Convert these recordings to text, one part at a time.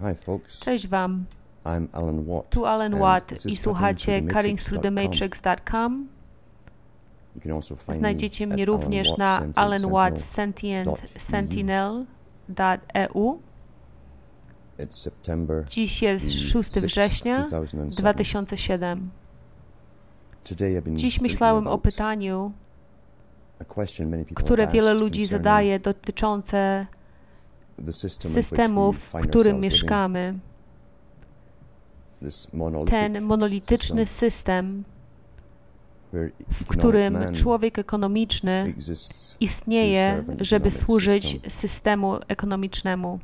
Hi folks, Cześć Wam, I'm Alan Watt. tu Alan Watt i słuchacie cuttingthroughthematrix.com. Znajdziecie mnie również na Alan Watt Sentinel. Sentient Sentinel.eu. It's September. Dziś jest the 6 6th, września 2007. 2007. Today I've been Dziś myślałem o pytaniu, które wiele ludzi zadaje dotyczące the system in which we systemów, w którym mieszkamy. Ten monolityczny system w którym człowiek ekonomiczny istnieje, żeby służyć system. systemu ekonomicznemu.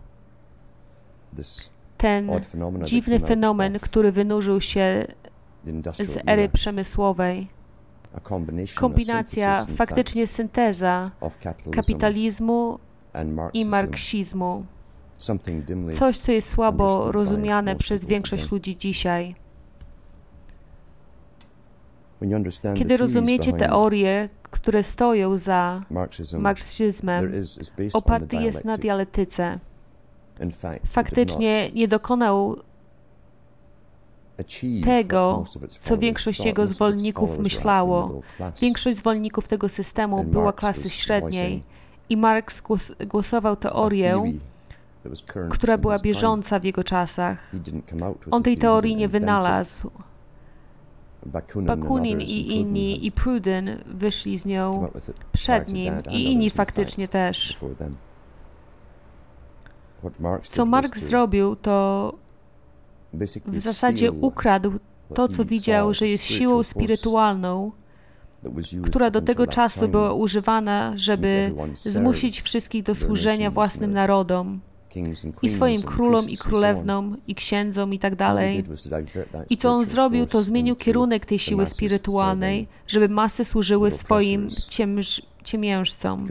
Ten dziwny fenomen, który wynurzył się z ery przemysłowej. Kombinacja, faktycznie synteza kapitalizmu i marksizmu. Coś, co jest słabo rozumiane przez większość ludzi dzisiaj. Kiedy rozumiecie teorie, które stoją za marksizmem, oparty jest na did Faktycznie nie dokonał tego, co większość jego zwolenników myślało. Większość zwolenników tego systemu była klasy średniej i Marx głos, głosował teorię, która była bieżąca w jego czasach. On tej teorii nie wynalazł. Bakunin, i inni i Pruden wyszli z nią przed nim i inni faktycznie też. Co Marx zrobił, to w zasadzie ukradł to, co widział, że jest siłą spirytualną, która do tego czasu była używana, żeby zmusić wszystkich do służenia własnym narodom i swoim królom i królewnom i księdzom i tak dalej. I co on zrobił, to zmienił kierunek tej siły spirytualnej, żeby masy służyły swoim ciemż, ciemiężcom.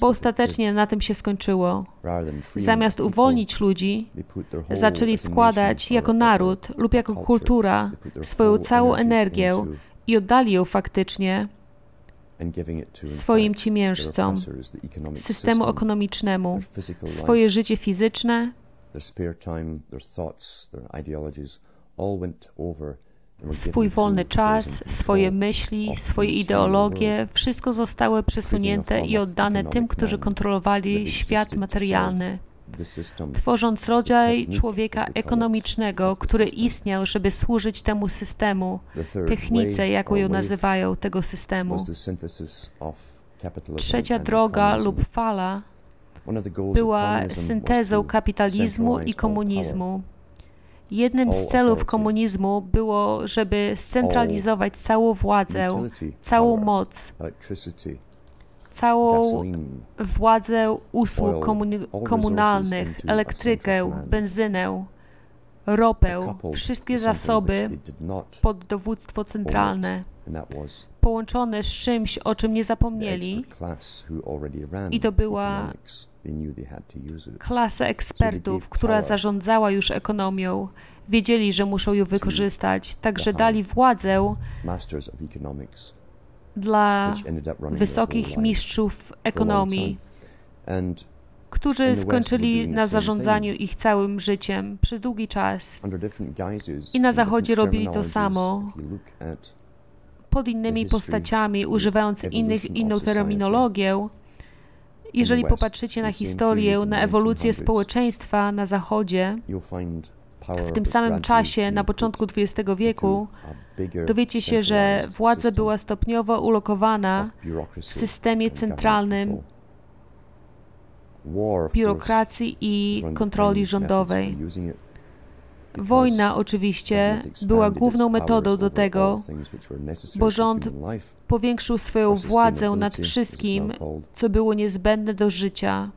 Bo ostatecznie na tym się skończyło. Zamiast uwolnić ludzi, zaczęli wkładać jako naród lub jako kultura swoją całą energię i oddali ją faktycznie swoim ciemiężcom, systemu system, ekonomicznemu, swoje życie fizyczne, swój wolny czas, swoje myśli, swoje ideologie, wszystko zostały przesunięte i oddane tym, którzy kontrolowali świat materialny. Tworząc rodzaj człowieka ekonomicznego, który istniał, żeby służyć temu systemu, technice, jaką ją nazywają, tego systemu. Trzecia droga lub fala była syntezą kapitalizmu i komunizmu. Jednym z celów komunizmu było, żeby scentralizować całą władzę, całą moc, całą władzę usług komunalnych, elektrykę, benzynę, ropę, wszystkie zasoby pod dowództwo centralne, połączone z czymś, o czym nie zapomnieli, I to była klasę ekspertów, która zarządzała już ekonomią, wiedzieli, że muszą ją wykorzystać, także dali władzę dla wysokich mistrzów ekonomii, którzy skończyli na zarządzaniu ich całym życiem przez długi czas. I na Zachodzie robili to samo. pod innymi postaciami, używając innych, inną terminologię. Jeżeli popatrzycie na historię, na ewolucję 1900s, społeczeństwa na Zachodzie, w tym samym czasie, na początku XX wieku, dowiecie się, że władza była stopniowo ulokowana w systemie centralnym biurokracji i kontroli rządowej. Wojna oczywiście była główną metodą do tego, bo rząd powiększył swoją władzę nad wszystkim, co było niezbędne do życia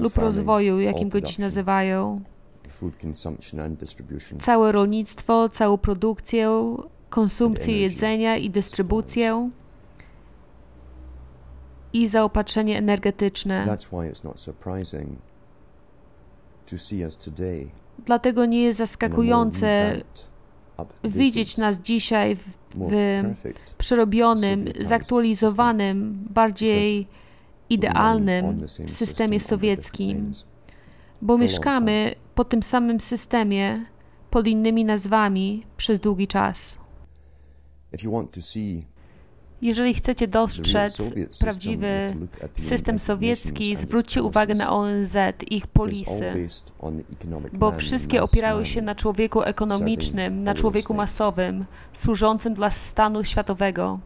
lub rozwoju, jakim go dziś nazywają. Całe rolnictwo, całą produkcję, konsumpcję jedzenia i dystrybucję i zaopatrzenie energetyczne. Dlatego nie jest zaskakujące widzieć nas dzisiaj w, w przerobionym, zaktualizowanym, bardziej idealnym systemie sowieckim. Bo mieszkamy po tym samym systemie, pod innymi nazwami przez długi czas. Jeżeli chcecie dostrzec prawdziwy system sowiecki, zwróćcie uwagę na ONZ, ich polisy, bo wszystkie opierały się na człowieku ekonomicznym, na człowieku masowym, służącym dla stanu światowego.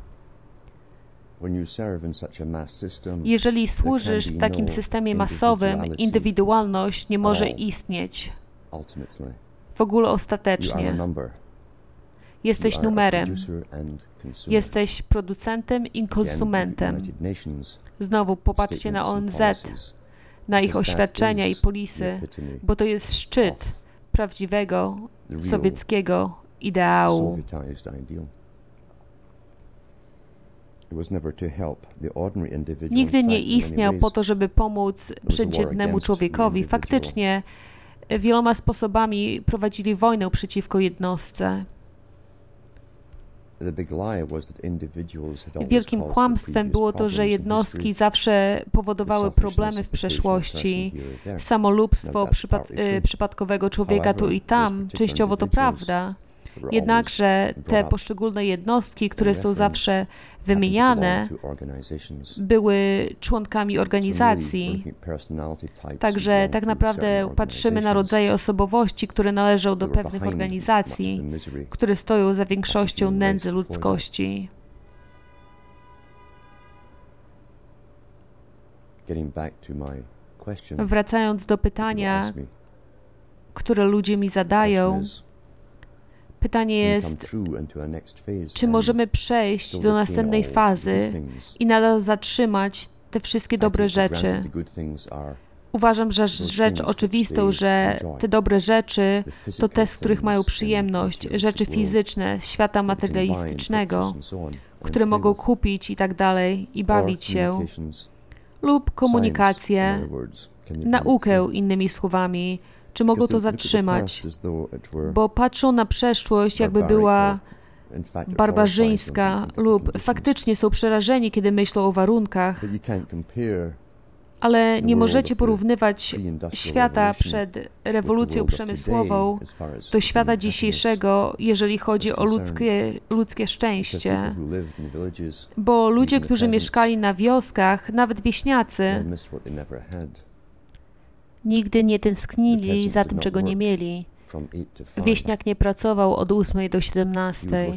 Jeżeli służysz w takim systemie masowym, indywidualność nie może istnieć. W ogóle ostatecznie. Jesteś numerem. Jesteś producentem i konsumentem. Znowu popatrzcie na ONZ, na ich oświadczenia i polisy, bo to jest szczyt prawdziwego sowieckiego ideału. Nigdy nie istniał po to, żeby pomóc przeciętnemu człowiekowi. Faktycznie wieloma sposobami prowadzili wojnę przeciwko jednostce. Wielkim kłamstwem było to, że jednostki zawsze powodowały problemy w przeszłości. Samolubstwo przypad y, przypadkowego człowieka tu i tam, częściowo to prawda. Jednakże te poszczególne jednostki, które są zawsze wymieniane, były członkami organizacji. Także tak naprawdę patrzymy na rodzaje osobowości, które należą do pewnych organizacji, które stoją za większością nędzy ludzkości. Wracając do pytania, które ludzie mi zadają, Pytanie jest, czy możemy przejść do następnej fazy i nadal zatrzymać te wszystkie dobre rzeczy. Uważam, że rzecz oczywistą, że te dobre rzeczy to te, z których mają przyjemność, rzeczy fizyczne, świata materialistycznego, które mogą kupić i tak dalej i bawić się, lub komunikację, naukę innymi słowami, czy mogą to zatrzymać, bo patrzą na przeszłość, jakby była barbarzyńska, lub faktycznie są przerażeni, kiedy myślą o warunkach, ale nie możecie porównywać świata przed rewolucją przemysłową do świata dzisiejszego, jeżeli chodzi o ludzkie, ludzkie szczęście. Bo ludzie, którzy mieszkali na wioskach, nawet wieśniacy, Nigdy nie tęsknili za tym, czego nie mieli. Wieśniak nie pracował od 8 do 17.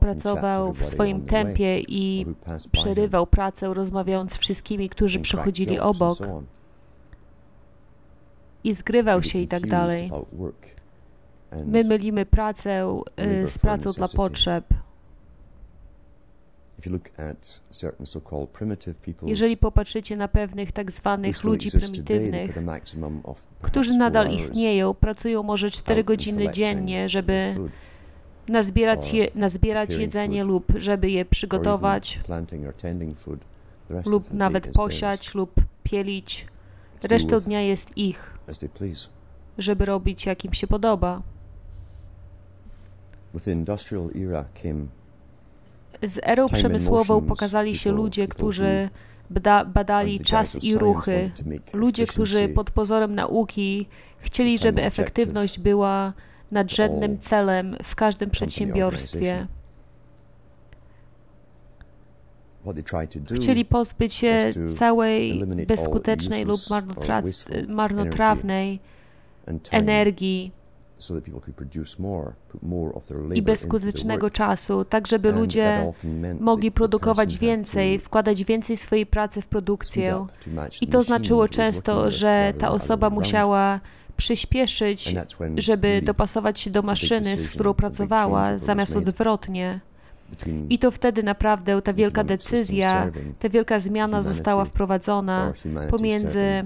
Pracował w swoim tempie i przerywał pracę, rozmawiając z wszystkimi, którzy przychodzili obok. I zgrywał się i tak dalej. My mylimy pracę y, z pracą dla potrzeb. Jeżeli popatrzycie na pewnych tak zwanych ludzi prymitywnych, którzy nadal istnieją, pracują może 4 godziny dziennie, żeby nazbierać, je, nazbierać jedzenie lub żeby je przygotować, lub nawet posiać lub pielić. Resztę dnia jest ich, żeby robić jak im się podoba. With the industrial era came z erą przemysłową pokazali się ludzie, którzy bada, badali czas i ruchy, ludzie, którzy pod pozorem nauki chcieli, żeby efektywność była nadrzędnym celem w każdym przedsiębiorstwie. Chcieli pozbyć się całej bezskutecznej lub marnotrawnej energii i bezskutecznego czasu, tak żeby ludzie mogli produkować więcej, wkładać więcej swojej pracy w produkcję. I to znaczyło często, że ta osoba musiała przyspieszyć, żeby dopasować się do maszyny, z którą pracowała, zamiast odwrotnie. I to wtedy naprawdę ta wielka decyzja, ta wielka zmiana została wprowadzona pomiędzy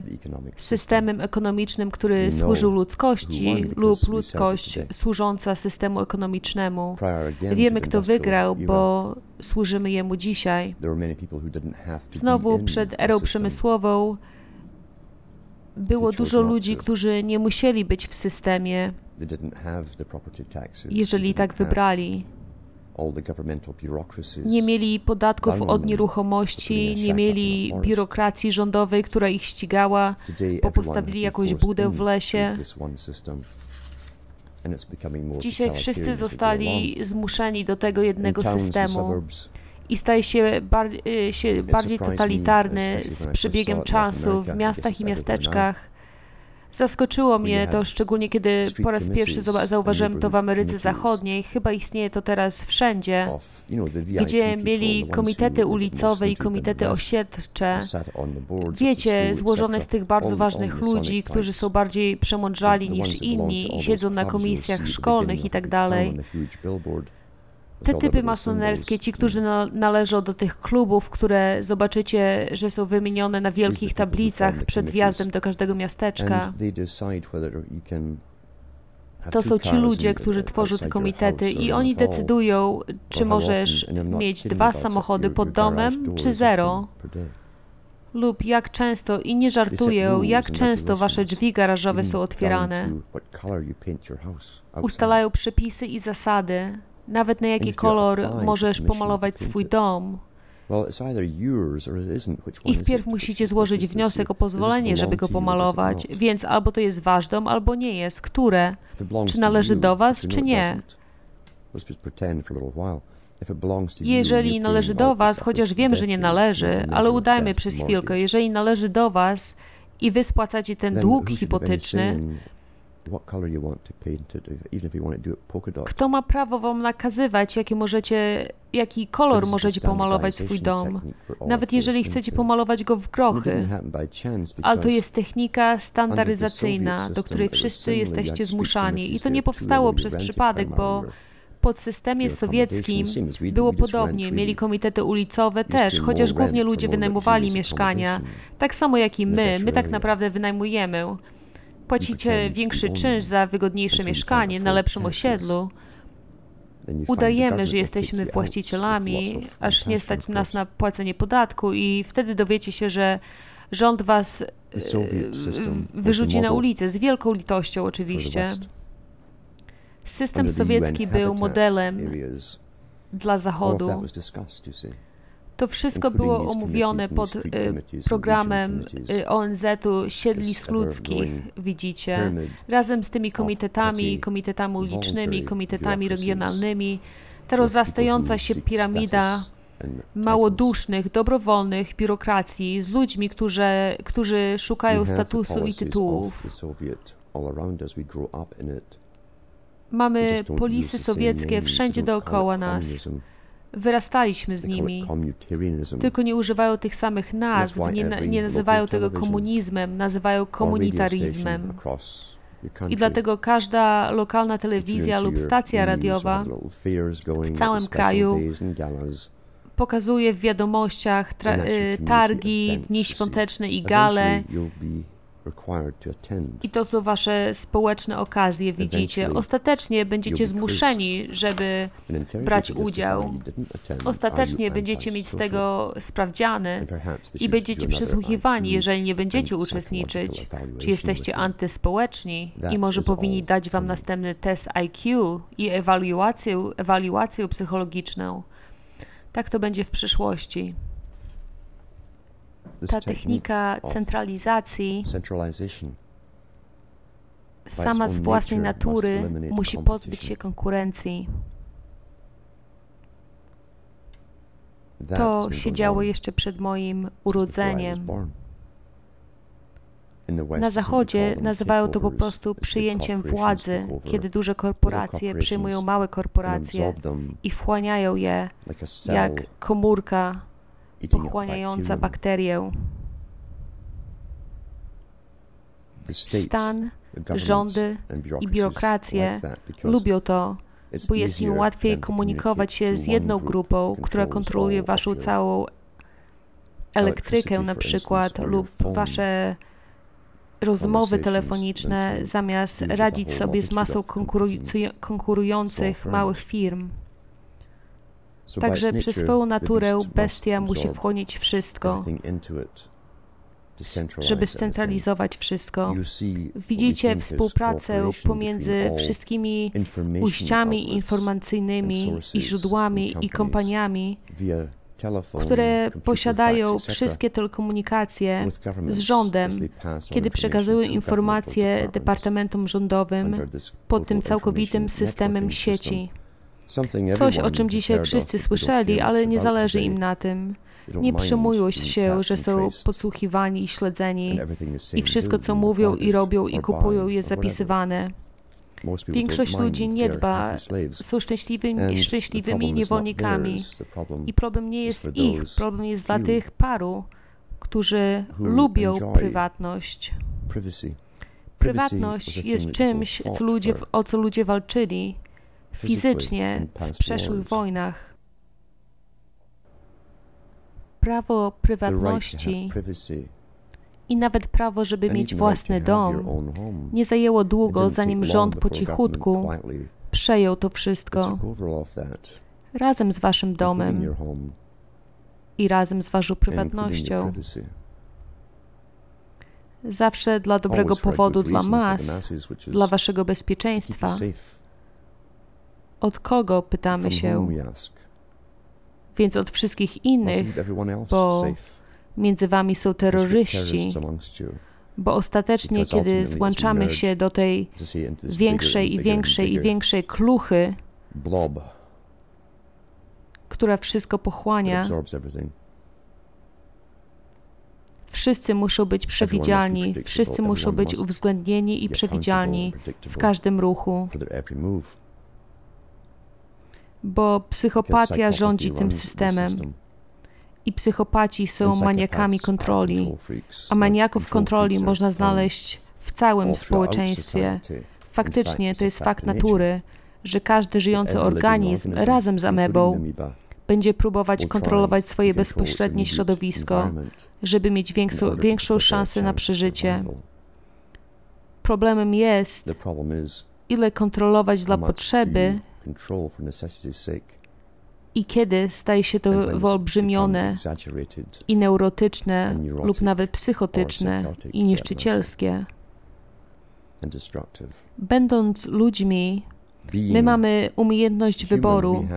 systemem ekonomicznym, który służył ludzkości, lub ludzkość służąca systemu ekonomicznemu. Wiemy, kto wygrał, bo służymy jemu dzisiaj. Znowu przed erą przemysłową było dużo ludzi, którzy nie musieli być w systemie, jeżeli tak wybrali Nie mieli podatków od nieruchomości, nie mieli biurokracji rządowej, która ich ścigała, bo postawili jakąś budę w lesie. Dzisiaj wszyscy zostali zmuszeni do tego jednego systemu i staje się, bar y, się bardziej totalitarny z przebiegiem czasu w miastach i miasteczkach. Zaskoczyło mnie to szczególnie, kiedy po raz pierwszy zauważyłem to w Ameryce Zachodniej. Chyba istnieje to teraz wszędzie, gdzie mieli komitety ulicowe i komitety osiedlcze. Wiecie, złożone z tych bardzo ważnych ludzi, którzy są bardziej przemądrzali niż inni i siedzą na komisjach szkolnych i tak dalej. Te typy masonerskie, ci, którzy należą do tych klubów, które zobaczycie, że są wymienione na wielkich tablicach przed wjazdem do każdego miasteczka, to są ci ludzie, którzy tworzą te komitety i oni decydują, czy możesz mieć dwa samochody pod domem, czy zero. Lub jak często, i nie żartuję, jak często wasze drzwi garażowe są otwierane. Ustalają przepisy i zasady nawet na jaki kolor możesz pomalować swój dom. I wpierw musicie złożyć wniosek o pozwolenie, żeby go pomalować, więc albo to jest wasz dom, albo nie jest. Które? Czy należy do was, czy nie? Jeżeli należy do Was, chociaż wiem, że nie należy, ale udajmy przez chwilkę, jeżeli należy do Was i Wy spłacacie ten dług kto ma prawo wam nakazywać, jaki możecie, jaki kolor możecie pomalować swój dom, nawet jeżeli chcecie pomalować go w grochy? Ale to jest technika standaryzacyjna, do której wszyscy jesteście zmuszani. I to nie powstało przez przypadek, bo pod systemie sowieckim było podobnie. Mieli komitety ulicowe też, chociaż głównie ludzie wynajmowali mieszkania. Tak samo jak i my. My tak naprawdę wynajmujemy. Płacicie większy czynsz za wygodniejsze mieszkanie na lepszym osiedlu. Udajemy, że jesteśmy właścicielami, aż nie stać nas na płacenie podatku, i wtedy dowiecie się, że rząd was e, wyrzuci na ulicę, z wielką litością oczywiście. System sowiecki był modelem dla Zachodu. To wszystko było omówione pod y, programem y, ONZ-u Siedlisk Ludzkich, widzicie, razem z tymi komitetami, komitetami ulicznymi, komitetami regionalnymi. Ta rozrastająca się piramida małodusznych, dobrowolnych biurokracji z ludźmi, którzy, którzy szukają statusu i tytułów. Mamy polisy sowieckie wszędzie dookoła nas. Wyrastaliśmy z nimi, tylko nie używają tych samych nazw, nie, nie nazywają tego komunizmem, nazywają komunitaryzmem. I dlatego każda lokalna telewizja lub stacja radiowa w całym kraju pokazuje w wiadomościach y, targi, dni świąteczne i gale i to są wasze społeczne okazje, widzicie. Ostatecznie będziecie zmuszeni, żeby brać udział. Ostatecznie będziecie mieć z tego sprawdziany i będziecie przesłuchiwani, jeżeli nie będziecie uczestniczyć. Czy jesteście antyspołeczni i może powinni dać wam następny test IQ i ewaluację, ewaluację psychologiczną. Tak to będzie w przyszłości ta technika centralizacji sama z własnej natury musi pozbyć się konkurencji. To się działo jeszcze przed moim urodzeniem. Na Zachodzie nazywają to po prostu przyjęciem władzy, kiedy duże korporacje przyjmują małe korporacje i wchłaniają je jak komórka pochłaniająca bakterię. Stan, rządy i biurokracje lubią to, bo jest im łatwiej komunikować się z jedną grupą, która kontroluje waszą całą elektrykę na przykład lub wasze rozmowy telefoniczne, zamiast radzić sobie z masą konkurujących małych firm. Także przez swoją naturę bestia musi wchłonić wszystko. żeby scentralizować wszystko. Widzicie współpracę pomiędzy wszystkimi ujściami informacyjnymi i źródłami i kompaniami, które posiadają wszystkie telekomunikacje z rządem, kiedy przekazują informacje departamentom rządowym pod tym całkowitym systemem sieci. Coś, o czym dzisiaj wszyscy słyszeli, ale nie zależy im na tym. Nie przejmują się, że są podsłuchiwani i śledzeni i wszystko, co mówią i robią i kupują, jest zapisywane. Większość ludzi nie dba, są szczęśliwymi, szczęśliwymi niewolnikami. I problem nie jest ich, problem jest dla tych paru, którzy lubią prywatność. Prywatność jest czymś, co ludzie, o co ludzie walczyli fizycznie w przeszłych wojnach. Prawo prywatności i nawet prawo, żeby mieć własny dom, nie zajęło długo, zanim rząd po cichutku przejął to wszystko razem z waszym domem i razem z waszą prywatnością. Zawsze dla dobrego powodu dla mas, dla waszego bezpieczeństwa. Od kogo pytamy się? Więc od wszystkich innych, bo między wami są terroryści, bo ostatecznie, kiedy złączamy się do tej większej i większej i większej kluchy, która wszystko pochłania, wszyscy muszą być przewidzialni, wszyscy muszą być uwzględnieni i przewidzialni w każdym ruchu bo psychopatia rządzi tym systemem. I psychopaci są maniakami kontroli, a maniaków kontroli można znaleźć w całym społeczeństwie. Faktycznie to jest fakt natury, że każdy żyjący organizm razem z amebą będzie próbować kontrolować swoje bezpośrednie środowisko, żeby mieć większą, większą szansę na przeżycie. Problemem jest, ile kontrolować dla potrzeby, i kiedy staje się to wyolbrzymione i neurotyczne lub nawet psychotyczne i niszczycielskie. Będąc ludźmi, my mamy umiejętność wyboru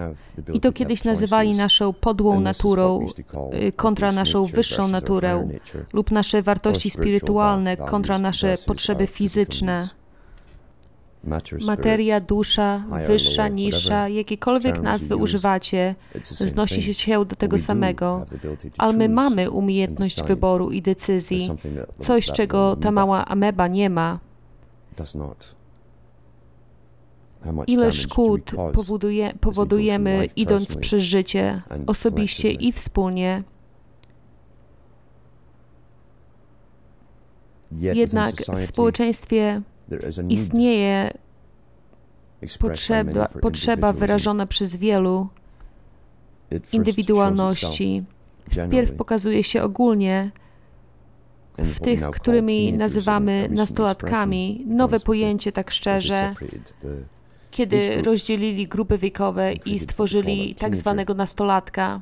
i to kiedyś nazywali naszą podłą naturą y, kontra naszą wyższą naturę lub nasze wartości spirytualne kontra nasze potrzeby fizyczne materia, dusza, wyższa, niższa, jakiekolwiek nazwy używacie, znosi się do tego samego, ale my mamy umiejętność wyboru i decyzji, coś, czego ta mała ameba nie ma. Ile szkód powoduje, powodujemy idąc przez życie, osobiście i wspólnie. Jednak w społeczeństwie istnieje potrzeba, potrzeba wyrażona przez wielu indywidualności. Wpierw pokazuje się ogólnie w tych, którymi nazywamy nastolatkami, nowe pojęcie tak szczerze, kiedy rozdzielili grupy wiekowe i stworzyli tak zwanego nastolatka,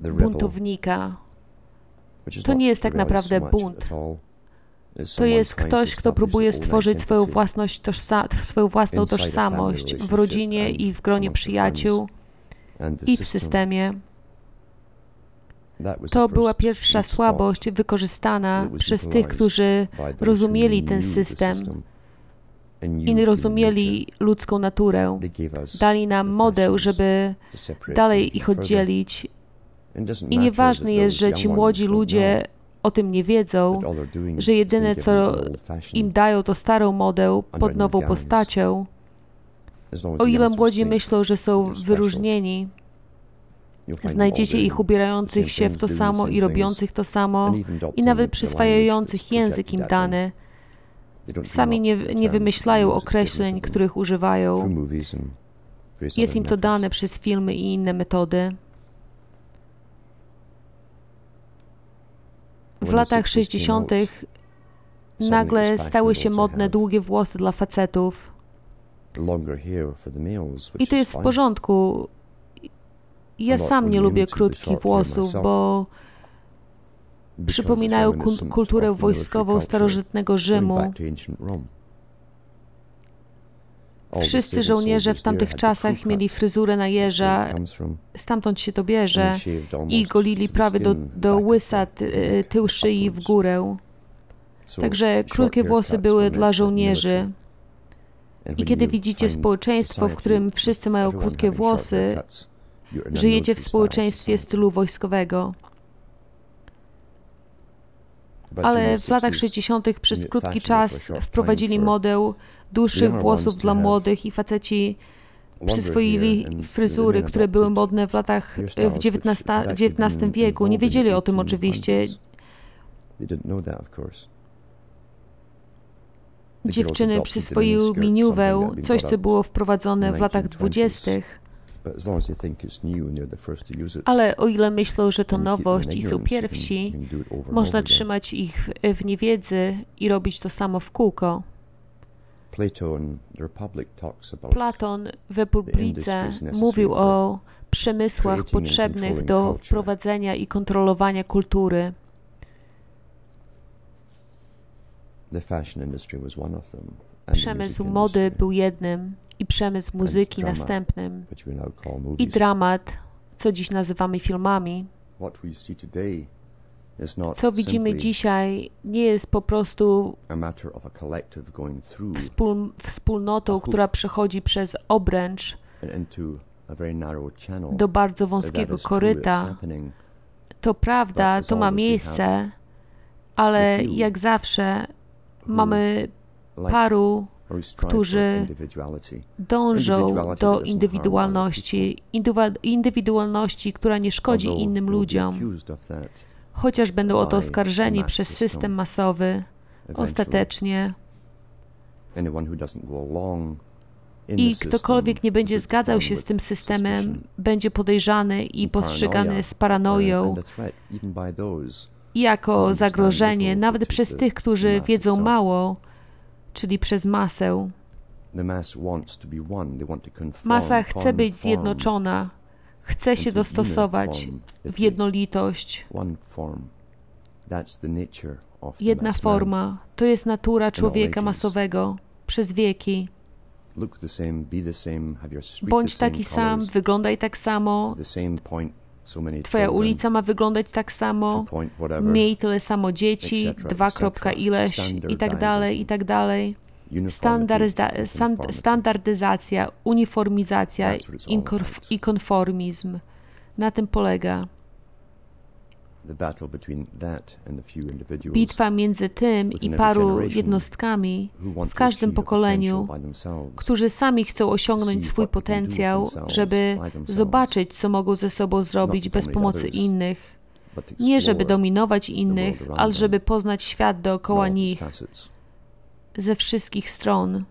buntownika. To nie jest tak naprawdę bunt. To jest ktoś, kto próbuje stworzyć swoją, własność, swoją własną tożsamość w rodzinie i w gronie przyjaciół i w systemie. To była pierwsza słabość wykorzystana przez tych, którzy rozumieli ten system i rozumieli ludzką naturę. Dali nam model, żeby dalej ich oddzielić. I nieważne jest, że ci młodzi ludzie o tym nie wiedzą, że jedyne co im dają to starą modę pod nową postacią. O ile młodzi myślą, że są wyróżnieni, znajdziecie ich ubierających się w to samo i robiących to samo i nawet przyswajających język im dany. Sami nie, nie wymyślają określeń, których używają. Jest im to dane przez filmy i inne metody. W latach 60. nagle stały się modne długie włosy dla facetów. I to jest w porządku. Ja sam nie lubię krótkich włosów, bo przypominają kulturę wojskową starożytnego Rzymu. Wszyscy żołnierze w tamtych czasach mieli fryzurę na jeża, stamtąd się to bierze, i golili prawie do, do łysa tył szyi w górę. Także krótkie włosy były dla żołnierzy. I kiedy widzicie społeczeństwo, w którym wszyscy mają krótkie włosy, żyjecie w społeczeństwie stylu wojskowego. Ale w latach 60. przez krótki czas wprowadzili modę dłuższych włosów dla młodych i faceci przyswoili fryzury, które były modne w latach w XIX wieku. Nie wiedzieli o tym oczywiście. Dziewczyny przyswoiły miniówę, coś co było wprowadzone w latach dwudziestych. Ale o ile myślą, że to nowość i są pierwsi, można trzymać ich w niewiedzy i robić to samo w kółko. Platon w Republice mówił o przemysłach potrzebnych do wprowadzenia i kontrolowania kultury. Przemysł mody był jednym i przemysł muzyki następnym i dramat, co dziś nazywamy filmami. Co widzimy dzisiaj, nie jest po prostu wspól, wspólnotą, która przechodzi przez obręcz do bardzo wąskiego koryta. To prawda, to ma miejsce, ale jak zawsze mamy paru, którzy dążą do indywidualności, indywidualności, która nie szkodzi innym ludziom. Chociaż będą o to oskarżeni przez system masowy, ostatecznie. I ktokolwiek nie będzie zgadzał się z tym systemem, będzie podejrzany i postrzegany z paranoją jako zagrożenie, nawet przez tych, którzy wiedzą mało, czyli przez masę. Masa chce być zjednoczona, chce się dostosować w jednolitość. Jedna forma to jest natura człowieka masowego przez wieki. Bądź taki sam, wyglądaj tak samo. Twoja ulica ma wyglądać tak samo. Miej tyle samo dzieci, dwa kropka ileś i tak dalej, i tak dalej. Standaryza standardyzacja, uniformizacja i konformizm. Na tym polega. Bitwa między tym i paru jednostkami w każdym pokoleniu, którzy sami chcą osiągnąć swój potencjał, żeby zobaczyć, co mogą ze sobą zrobić bez pomocy innych. Nie żeby dominować innych, ale żeby poznać świat dookoła nich ze wszystkich stron.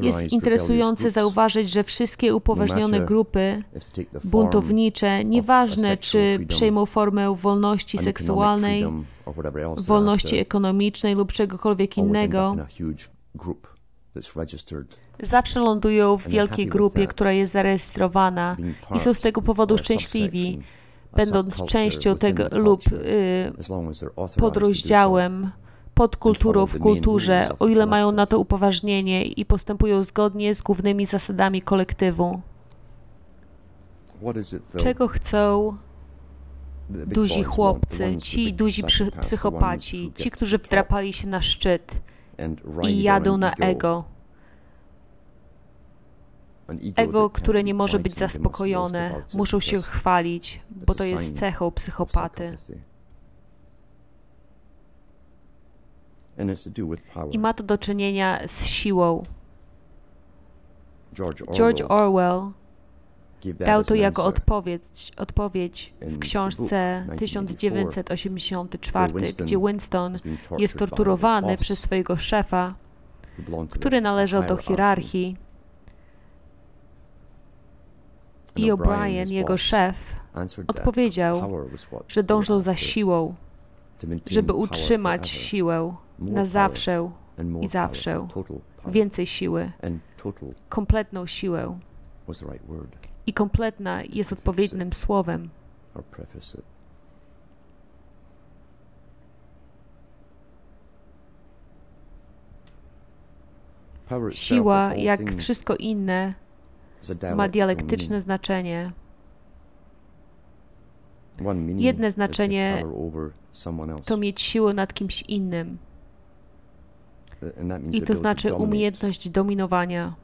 Jest interesujące zauważyć, że wszystkie upoważnione grupy buntownicze, nieważne czy przejmą formę wolności seksualnej, wolności ekonomicznej lub czegokolwiek innego, zawsze lądują w wielkiej grupie, która jest zarejestrowana i są z tego powodu szczęśliwi, będąc częścią tego lub y, podrozdziałem podkulturą w kulturze, o ile mają na to upoważnienie i postępują zgodnie z głównymi zasadami kolektywu. Czego chcą duzi chłopcy, ci duzi psychopaci, ci, którzy wdrapali się na szczyt i jadą na ego? Ego, które nie może być zaspokojone, muszą się chwalić, bo to jest cechą psychopaty. I ma to do czynienia z siłą. George Orwell dał to jako odpowiedź, odpowiedź w książce 1984, gdzie Winston jest torturowany przez swojego szefa, który należał do hierarchii. I O'Brien, jego szef, odpowiedział, że dążą za siłą, żeby utrzymać siłę na zawsze i zawsze więcej siły, kompletną siłę. I kompletna jest odpowiednim słowem. Siła, jak wszystko inne, ma dialektyczne znaczenie. Jedne znaczenie to mieć siłę nad kimś innym. I to znaczy umiejętność dominowania.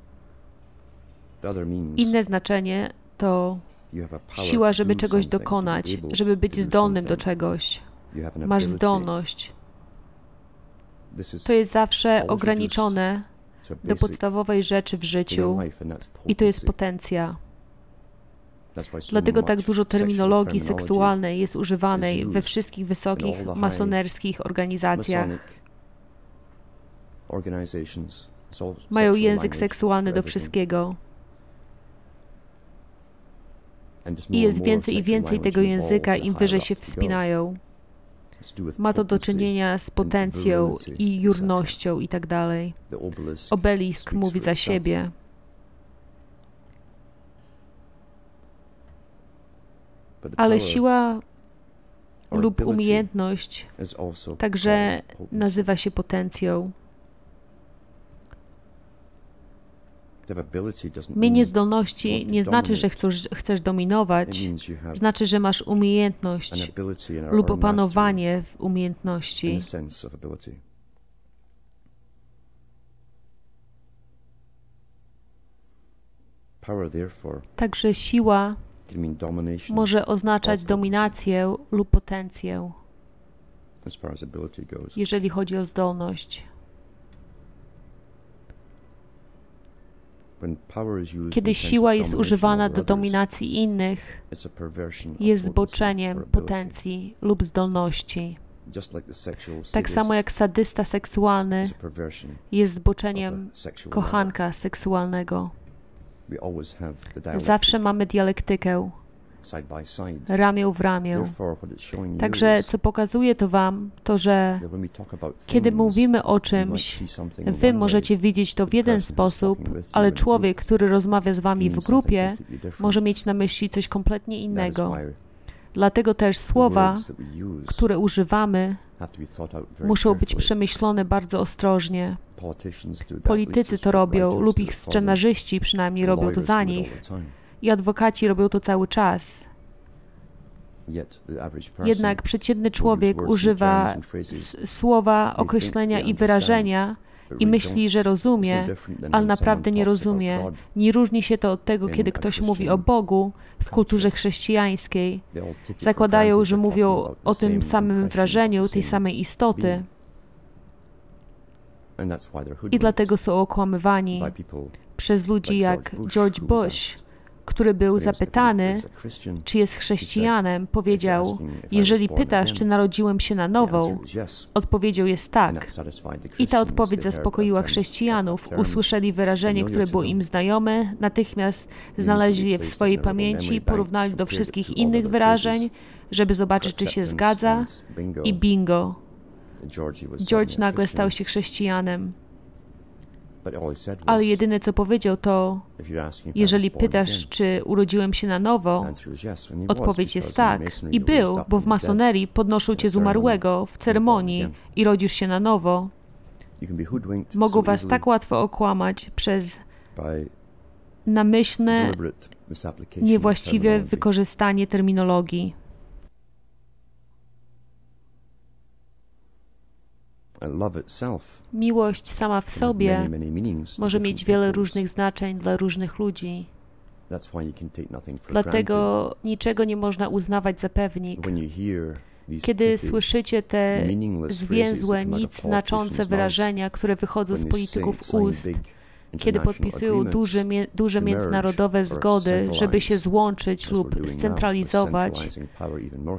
Inne znaczenie to siła, żeby czegoś dokonać, żeby być zdolnym do czegoś. Masz zdolność. To jest zawsze ograniczone do podstawowej rzeczy w życiu i to jest potencja. Dlatego tak dużo terminologii seksualnej jest używanej we wszystkich wysokich masonerskich organizacjach. Mają język seksualny do wszystkiego. I jest więcej i więcej tego języka, im wyżej się wspinają. Ma to do czynienia z potencją i jurnością i tak dalej. Obelisk mówi za siebie. Ale siła lub umiejętność także nazywa się potencją. Mienie zdolności nie znaczy, że chcesz, chcesz dominować, znaczy, że masz umiejętność lub opanowanie w umiejętności. Także siła może oznaczać dominację lub potencję, jeżeli chodzi o zdolność. Kiedy siła jest używana do dominacji innych, jest zboczeniem potencji lub zdolności. Tak samo jak sadysta seksualny jest zboczeniem kochanka seksualnego. Zawsze mamy dialektykę ramię w ramię. Także co pokazuje to Wam, to że kiedy mówimy o czymś, Wy możecie widzieć to w jeden sposób, ale człowiek, który rozmawia z Wami w grupie, może mieć na myśli coś kompletnie innego. Dlatego też słowa, które używamy, muszą być przemyślone bardzo ostrożnie. Politycy to robią, lub ich scenarzyści przynajmniej robią to za nich i adwokaci robią to cały czas. Jednak przeciętny człowiek używa słowa, określenia i wyrażenia i myśli, że rozumie, ale naprawdę nie rozumie. Nie różni się to od tego, kiedy ktoś mówi o Bogu w kulturze chrześcijańskiej. Zakładają, że mówią o tym samym wrażeniu, tej samej istoty. I dlatego są okłamywani przez ludzi jak George Bush, który był zapytany, czy jest chrześcijanem, powiedział: Jeżeli pytasz, czy narodziłem się na nowo, odpowiedział jest tak. I ta odpowiedź zaspokoiła chrześcijanów. Usłyszeli wyrażenie, które było im znajome, natychmiast znaleźli je w swojej pamięci, porównali do wszystkich innych wyrażeń, żeby zobaczyć, czy się zgadza, i bingo. George nagle stał się chrześcijanem. Ale jedyne co powiedział to, jeżeli pytasz, czy urodziłem się na nowo, odpowiedź jest tak. I był, bo w masonerii podnoszą cię z umarłego w ceremonii i rodzisz się na nowo. Mogą was tak łatwo okłamać przez namyślne, niewłaściwe wykorzystanie terminologii. Miłość sama w sobie może mieć wiele różnych znaczeń dla różnych ludzi. Dlatego niczego nie można uznawać za pewnik. Kiedy słyszycie te zwięzłe, nic znaczące wyrażenia, które wychodzą z polityków ust, kiedy podpisują duże, duże międzynarodowe zgody, żeby się złączyć lub scentralizować.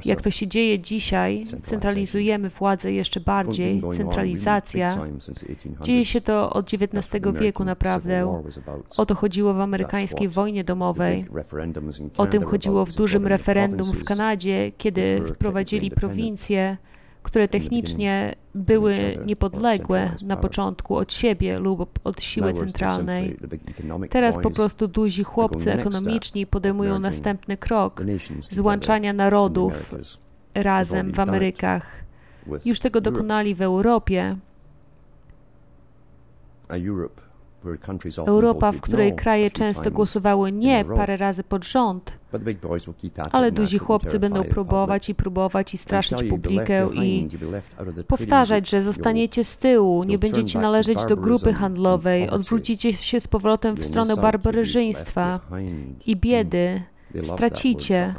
Jak to się dzieje dzisiaj, centralizujemy władzę jeszcze bardziej, centralizacja. Dzieje się to od XIX wieku naprawdę. O to chodziło w amerykańskiej wojnie domowej. O tym chodziło w dużym referendum w Kanadzie, kiedy wprowadzili prowincje które technicznie były niepodległe na początku od siebie lub od siły centralnej. Teraz po prostu duzi chłopcy ekonomiczni podejmują następny krok złączania narodów razem w Amerykach. Już tego dokonali w Europie. Europa, w której kraje często głosowały nie parę razy pod rząd, ale duzi chłopcy będą próbować i próbować i straszyć publikę i powtarzać, że zostaniecie z tyłu, nie będziecie należeć do grupy handlowej, odwrócicie się z powrotem w stronę barbarzyństwa i biedy, stracicie.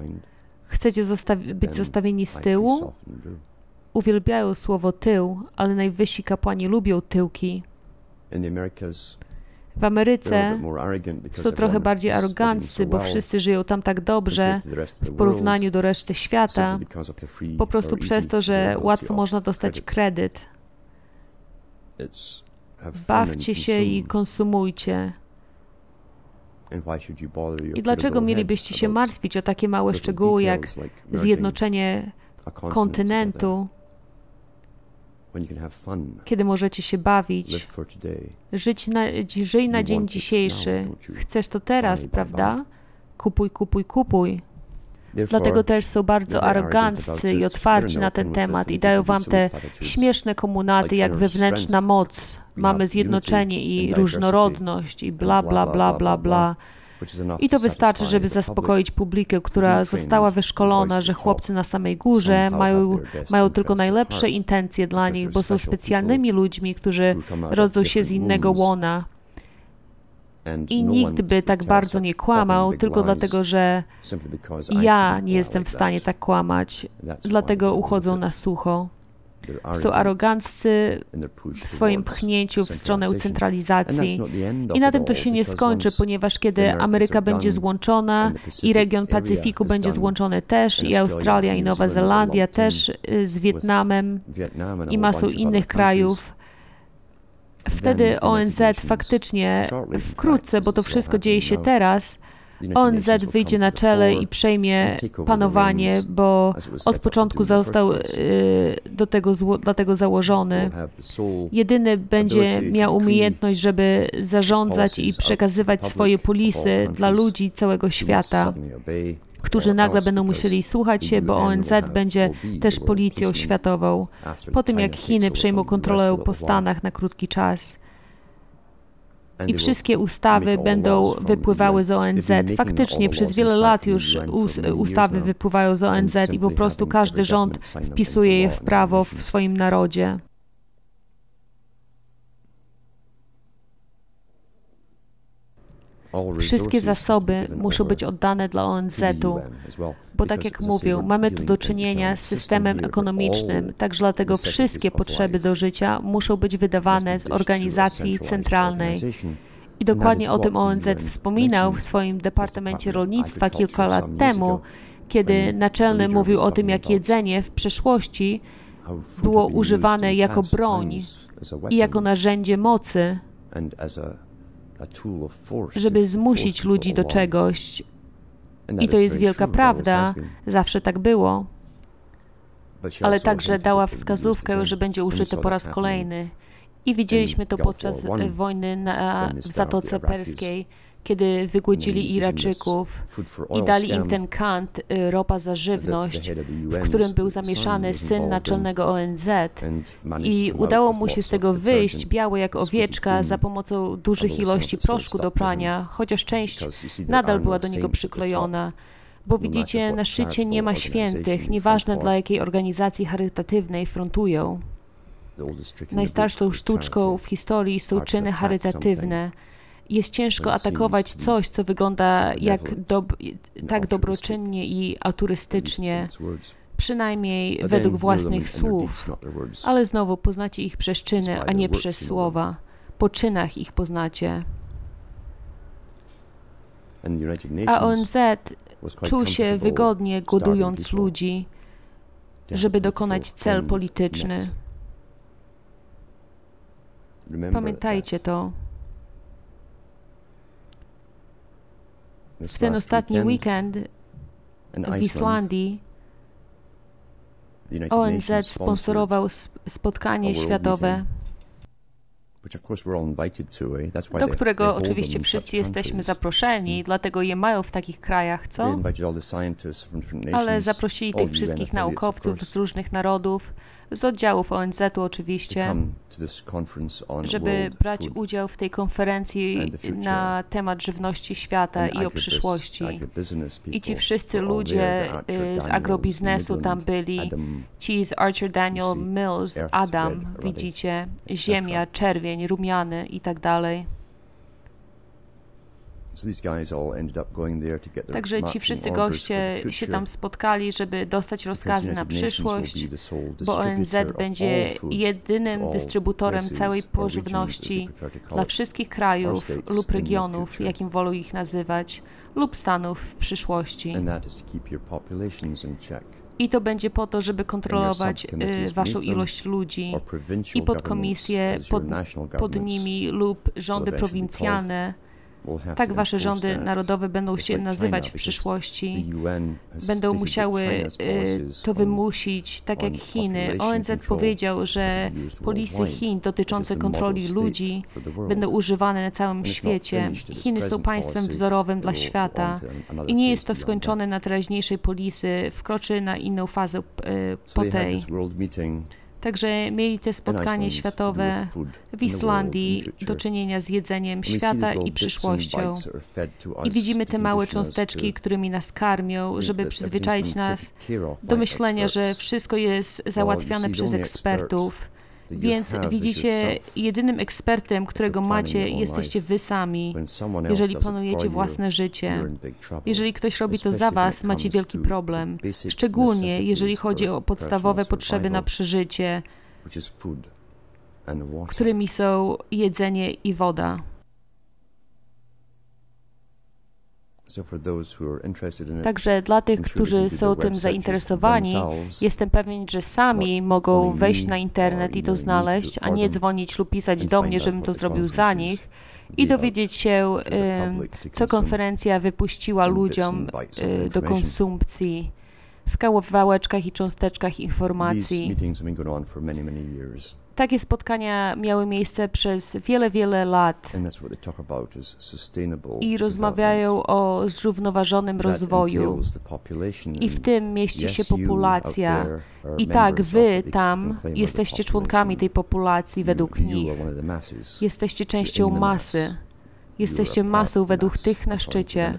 Chcecie zostawi być zostawieni z tyłu? Uwielbiają słowo tył, ale najwyżsi kapłani lubią tyłki. W Ameryce są trochę bardziej aroganccy, bo wszyscy żyją tam tak dobrze w porównaniu do reszty świata, po prostu przez to, że łatwo można dostać kredyt. Bawcie się i konsumujcie. I dlaczego mielibyście się martwić o takie małe szczegóły jak zjednoczenie kontynentu? Kiedy możecie się bawić, żyć na, żyj na dzień dzisiejszy. Chcesz to teraz, prawda? Kupuj, kupuj, kupuj. Dlatego też są bardzo aroganccy i otwarci na ten temat i dają wam te śmieszne komunaty jak wewnętrzna moc. Mamy zjednoczenie i różnorodność i bla, bla, bla, bla, bla. I to wystarczy, żeby zaspokoić publikę, która została wyszkolona, że chłopcy na samej górze mają, mają tylko najlepsze intencje dla nich, bo są specjalnymi ludźmi, którzy rodzą się z innego łona. I no nikt by tak bardzo nie kłamał, tylko dlatego, że ja nie jestem w stanie tak kłamać, dlatego uchodzą na sucho są aroganccy w swoim pchnięciu w stronę centralizacji. I na tym to się nie skończy, ponieważ kiedy Ameryka będzie złączona i region Pacyfiku będzie złączony też, i Australia i Nowa Zelandia też y, z Wietnamem i masą innych krajów, wtedy ONZ faktycznie wkrótce, bo to wszystko dzieje się teraz, ONZ wyjdzie na czele i przejmie panowanie, bo od początku został y, do tego, dlatego założony. Jedyny będzie miał umiejętność, żeby zarządzać i przekazywać swoje polisy dla ludzi całego świata którzy nagle będą musieli słuchać się, bo ONZ będzie też policją światową. Po tym jak Chiny przejmą kontrolę po Stanach na krótki czas i wszystkie ustawy będą wypływały z ONZ. Faktycznie przez wiele lat już ustawy wypływają z ONZ i po prostu każdy rząd wpisuje je w prawo w swoim narodzie. Wszystkie zasoby muszą być oddane dla ONZ-u, bo tak jak mówił, mamy tu do czynienia z systemem ekonomicznym, także dlatego wszystkie potrzeby do życia muszą być wydawane z organizacji centralnej. I dokładnie o tym ONZ wspominał w swoim Departamencie Rolnictwa kilka lat temu, kiedy naczelny mówił o tym, jak jedzenie w przeszłości było używane jako broń i jako narzędzie mocy żeby zmusić ludzi do czegoś. I to jest wielka prawda, zawsze tak było. Ale także dała wskazówkę, że będzie użyte po raz kolejny. I widzieliśmy to podczas wojny na, w Zatoce Perskiej kiedy wygłodzili Iraczyków i dali im ten kant y, ropa za żywność, w którym był zamieszany syn naczelnego ONZ i udało mu się z tego wyjść biały jak owieczka za pomocą dużych ilości proszku do prania, chociaż część nadal była do niego przyklejona. Bo widzicie, na szczycie nie ma świętych, nieważne dla jakiej organizacji charytatywnej frontują. Najstarszą sztuczką w historii są czyny charytatywne jest ciężko atakować coś, co wygląda jak dob tak dobroczynnie i alturystycznie, przynajmniej według własnych słów. Ale znowu poznacie ich przez czyny, a nie przez słowa. Po czynach ich poznacie. A ONZ czuł się wygodnie, godując ludzi, żeby dokonać cel polityczny. Pamiętajcie to. W ten ostatni weekend w Islandii ONZ sponsorował spotkanie światowe, do którego oczywiście wszyscy jesteśmy zaproszeni, dlatego je mają w takich krajach, co? Ale zaprosili tych wszystkich naukowców z różnych narodów, z oddziałów ONZ-u oczywiście, żeby brać udział w tej konferencji na temat żywności świata i o przyszłości. I ci wszyscy ludzie y, z agrobiznesu tam byli, ci z Archer Daniel Mills, Adam, widzicie, ziemia, czerwień, rumiany i tak dalej. Także ci wszyscy goście się tam spotkali, żeby dostać rozkazy na przyszłość, bo ONZ będzie jedynym dystrybutorem całej pożywności dla wszystkich krajów lub regionów, jakim wolą ich nazywać, lub stanów w przyszłości. I to będzie po to, żeby kontrolować y, waszą ilość ludzi i podkomisje pod, pod nimi lub rządy prowincjalne tak wasze rządy narodowe będą się nazywać w przyszłości. Będą musiały y, to wymusić, tak jak Chiny. ONZ powiedział, że polisy Chin dotyczące kontroli ludzi będą używane na całym świecie. Chiny są państwem wzorowym dla świata i nie jest to skończone na teraźniejszej polisy, wkroczy na inną fazę y, po tej. Także mieli te spotkanie światowe w Islandii do czynienia z jedzeniem świata i przyszłością. I widzimy te małe cząsteczki, którymi nas karmią, żeby przyzwyczaić nas do myślenia, że wszystko jest załatwiane przez ekspertów więc widzicie, jedynym ekspertem, którego macie, jesteście wy sami, jeżeli planujecie własne życie. Jeżeli ktoś robi to za was, macie wielki problem, szczególnie jeżeli chodzi o podstawowe potrzeby na przeżycie, którymi są jedzenie i woda. Także dla tych, którzy są tym zainteresowani, jestem pewien, że sami mogą wejść na internet i to znaleźć, a nie dzwonić lub pisać do mnie, żebym to zrobił za nich i dowiedzieć się, co konferencja wypuściła ludziom y, do konsumpcji w kawałeczkach i cząsteczkach informacji. Takie spotkania miały miejsce przez wiele, wiele lat i rozmawiają o zrównoważonym rozwoju. I w tym mieści się populacja. I tak, wy tam jesteście członkami tej populacji według nich. Jesteście częścią masy. Jesteście masą według tych na szczycie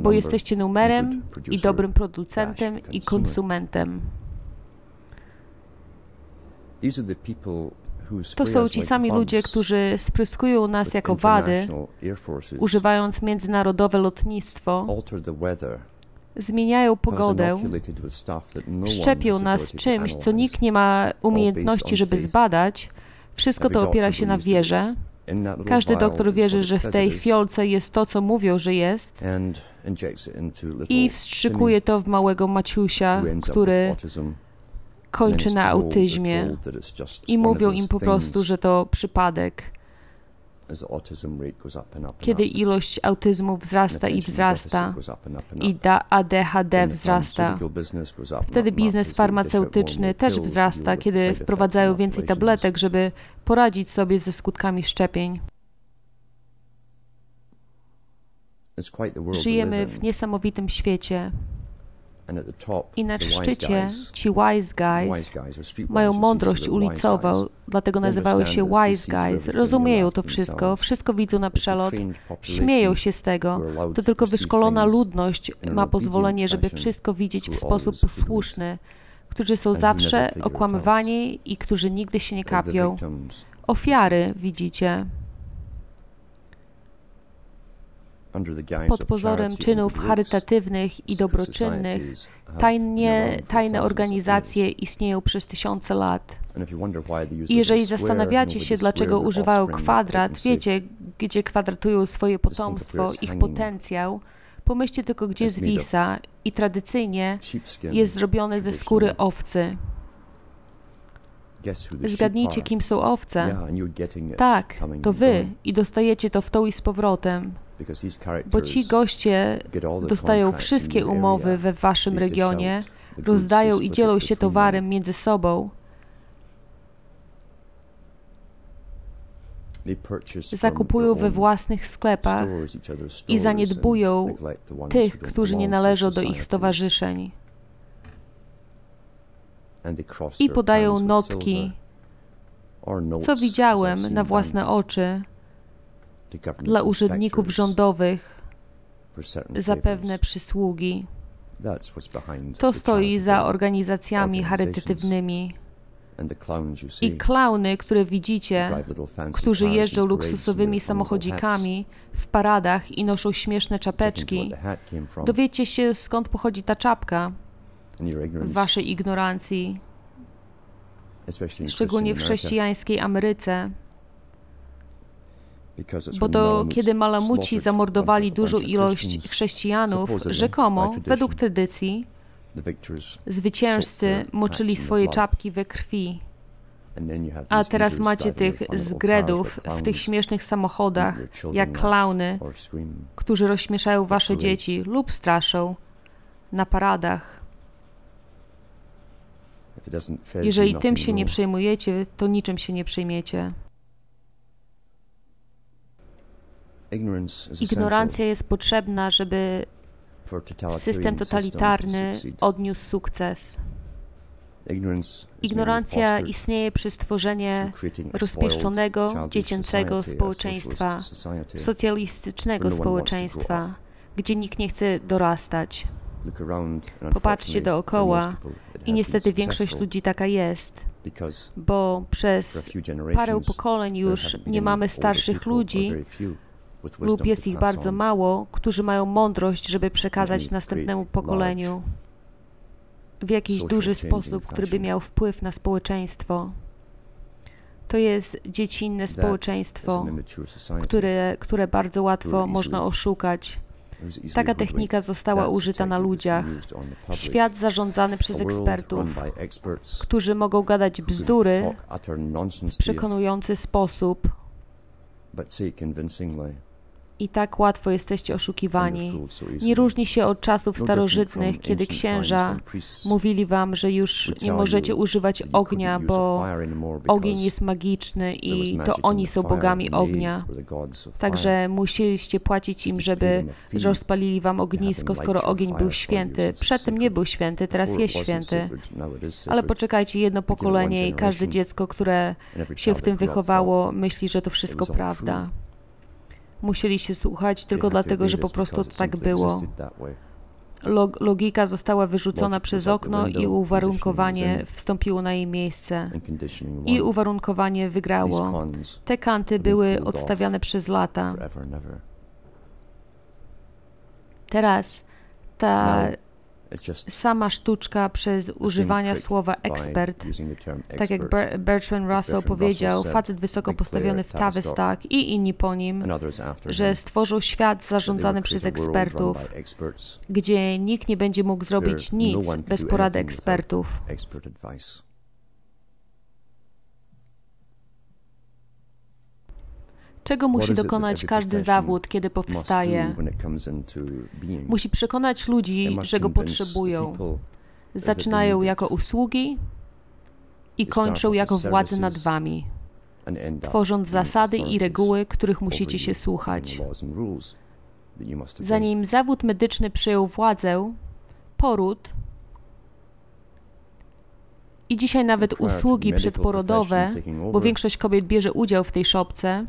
bo jesteście numerem i dobrym producentem i konsumentem. To są ci sami ludzie, którzy spryskują nas jako wady, używając międzynarodowe lotnictwo, zmieniają pogodę, szczepią nas czymś, co nikt nie ma umiejętności, żeby zbadać. Wszystko to opiera się na wierze. Każdy doktor wierzy, że w tej fiolce jest to, co mówią, że jest, i wstrzykuje to w małego Maciusia, który kończy na autyzmie i mówią im po prostu, że to przypadek. Kiedy ilość autyzmu wzrasta i wzrasta i ADHD wzrasta, wtedy biznes farmaceutyczny też wzrasta, kiedy wprowadzają więcej tabletek, żeby poradzić sobie ze skutkami szczepień. Żyjemy w niesamowitym świecie. I na szczycie ci wise guys mają mądrość ulicową, dlatego nazywały się wise guys. Rozumieją to wszystko, wszystko widzą na przelot, śmieją się z tego. To tylko wyszkolona ludność ma pozwolenie, żeby wszystko widzieć w sposób posłuszny, którzy są zawsze okłamywani i którzy nigdy się nie kapią. Ofiary, widzicie. Pod pozorem czynów charytatywnych i dobroczynnych tajnie, tajne organizacje istnieją przez tysiące lat. I jeżeli zastanawiacie się, dlaczego używają kwadrat, wiecie, gdzie kwadratują swoje potomstwo, ich potencjał, pomyślcie tylko, gdzie jest wisa i tradycyjnie jest zrobione ze skóry owcy. Zgadnijcie, kim są owce. Tak, to wy i dostajecie to w tą i z powrotem bo ci goście dostają wszystkie umowy we waszym regionie, rozdają i dzielą się towarem między sobą. Zakupują we własnych sklepach i zaniedbują tych, którzy nie należą do ich stowarzyszeń. i podają notki, co widziałem na własne oczy dla urzędników rządowych, zapewne przysługi. To stoi za organizacjami charytatywnymi. I klauny, które widzicie, którzy jeżdżą luksusowymi samochodzikami w paradach i noszą śmieszne czapeczki, dowiecie się skąd pochodzi ta czapka w waszej ignorancji, szczególnie w chrześcijańskiej Ameryce. Bo to kiedy Malamuci zamordowali dużą ilość chrześcijanów, rzekomo, według tradycji, Zwycięzcy moczyli swoje czapki we krwi. A teraz macie tych zgredów w tych śmiesznych samochodach, jak klauny, którzy rozśmieszają wasze dzieci lub straszą na paradach. Jeżeli tym się nie przejmujecie, to niczym się nie przejmiecie. Ignorancja jest potrzebna, żeby system totalitarny odniósł sukces. Ignorancja istnieje przez stworzenie rozpieszczonego, dziecięcego społeczeństwa, socjalistycznego społeczeństwa, gdzie nikt nie chce dorastać. Popatrzcie dookoła i niestety większość ludzi taka jest, bo przez parę pokoleń już nie mamy starszych ludzi, lub jest ich bardzo mało, którzy mają mądrość, żeby przekazać następnemu pokoleniu. W jakiś duży sposób, który by miał wpływ na społeczeństwo. To jest dziecinne społeczeństwo, które, które bardzo łatwo można oszukać. Taka technika została użyta na ludziach. Świat zarządzany przez ekspertów, którzy mogą gadać bzdury w przekonujący sposób, i tak łatwo jesteście oszukiwani. Nie różni się od czasów no starożytnych, kiedy księża mówili wam, że już nie możecie używać ognia, bo ogień jest magiczny i to oni są bogami ognia. Także musieliście płacić im, żeby rozpalili wam ognisko, skoro ogień był święty. Przedtem nie był święty, teraz jest święty. Ale poczekajcie jedno pokolenie i każde dziecko, które się w tym wychowało, myśli, że to wszystko prawda musieli się słuchać tylko dlatego, że po prostu tak było. Log logika została wyrzucona przez okno i uwarunkowanie wstąpiło na jej miejsce. I uwarunkowanie wygrało. Te kanty były odstawiane przez lata. Teraz ta sama sztuczka przez używania słowa ekspert. Tak jak Bertrand Russell powiedział, facet wysoko postawiony w Tavistock i inni po nim, że stworzył świat zarządzany przez ekspertów, gdzie nikt nie będzie mógł zrobić nic bez porady ekspertów. Czego musi dokonać każdy zawód, kiedy powstaje? Musi przekonać ludzi, że go potrzebują. Zaczynają jako usługi i kończą jako władzę nad wami, tworząc zasady i reguły, których musicie się słuchać. Zanim zawód medyczny przejął władzę, poród i dzisiaj nawet usługi przedporodowe, bo większość kobiet bierze udział w tej szopce,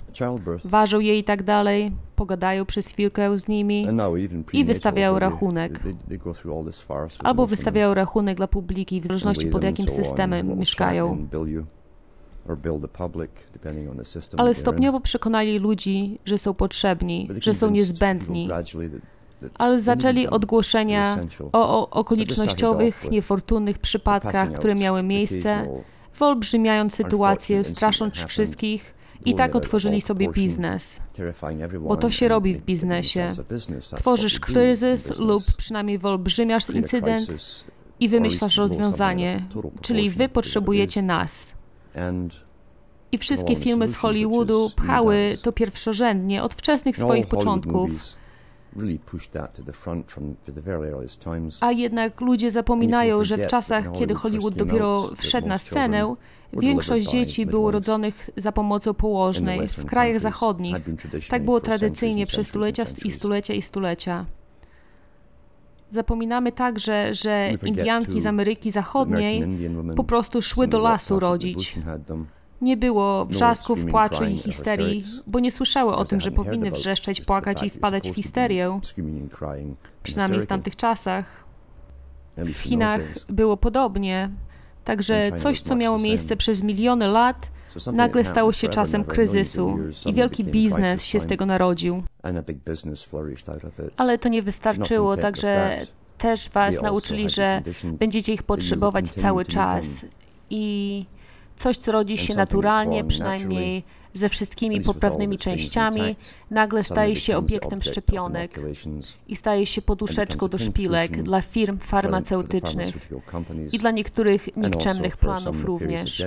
ważą je i tak dalej, pogadają przez chwilkę z nimi i wystawiają rachunek. Albo wystawiają rachunek dla publiki, w zależności pod jakim systemem mieszkają. Ale stopniowo przekonali ludzi, że są potrzebni, że są niezbędni, ale zaczęli odgłoszenia o, o okolicznościowych, niefortunnych przypadkach, które miały miejsce, wyolbrzymiając sytuację, strasząc wszystkich i tak otworzyli sobie biznes. Bo to się robi w biznesie. Tworzysz kryzys lub przynajmniej wyolbrzymiasz incydent i wymyślasz rozwiązanie, czyli wy potrzebujecie nas. I wszystkie filmy z Hollywoodu pchały to pierwszorzędnie od wczesnych swoich początków. A jednak ludzie zapominają, że w czasach, kiedy Hollywood dopiero wszedł na scenę, większość dzieci było rodzonych za pomocą położnej w krajach zachodnich. Tak było tradycyjnie przez stulecia i stulecia i stulecia. Zapominamy także, że Indianki z Ameryki Zachodniej po prostu szły do lasu rodzić. Nie było wrzasków, płaczu i histerii, bo nie słyszały o tym, że powinny wrzeszczeć, płakać i wpadać w histerię. Przynajmniej w tamtych czasach. W Chinach było podobnie. Także coś, co miało miejsce przez miliony lat, nagle stało się czasem kryzysu i wielki biznes się z tego narodził. Ale to nie wystarczyło, także też Was nauczyli, że będziecie ich potrzebować cały czas i coś, co rodzi się naturalnie, przynajmniej ze wszystkimi poprawnymi częściami, nagle staje się obiektem szczepionek i staje się poduszeczką do szpilek dla firm farmaceutycznych i dla niektórych nikczemnych planów również,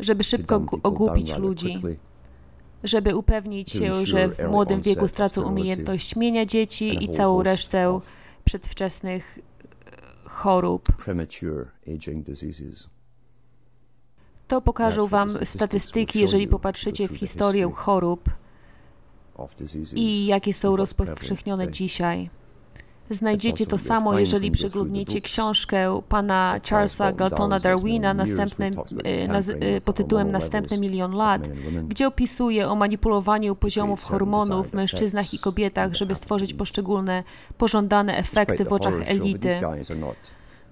żeby szybko ogłupić ludzi. żeby upewnić się, że w młodym wieku stracą umiejętność mienia dzieci i całą resztę przedwczesnych e, chorób. To pokażą Wam statystyki, jeżeli popatrzycie w historię chorób i jakie są rozpowszechnione dzisiaj. Znajdziecie to samo, jeżeli przeglądniecie książkę pana Charlesa Galtona Darwina następny, e, pod tytułem Następny milion lat, gdzie opisuje o manipulowaniu poziomów hormonów w mężczyznach i kobietach, żeby stworzyć poszczególne pożądane efekty w oczach elity.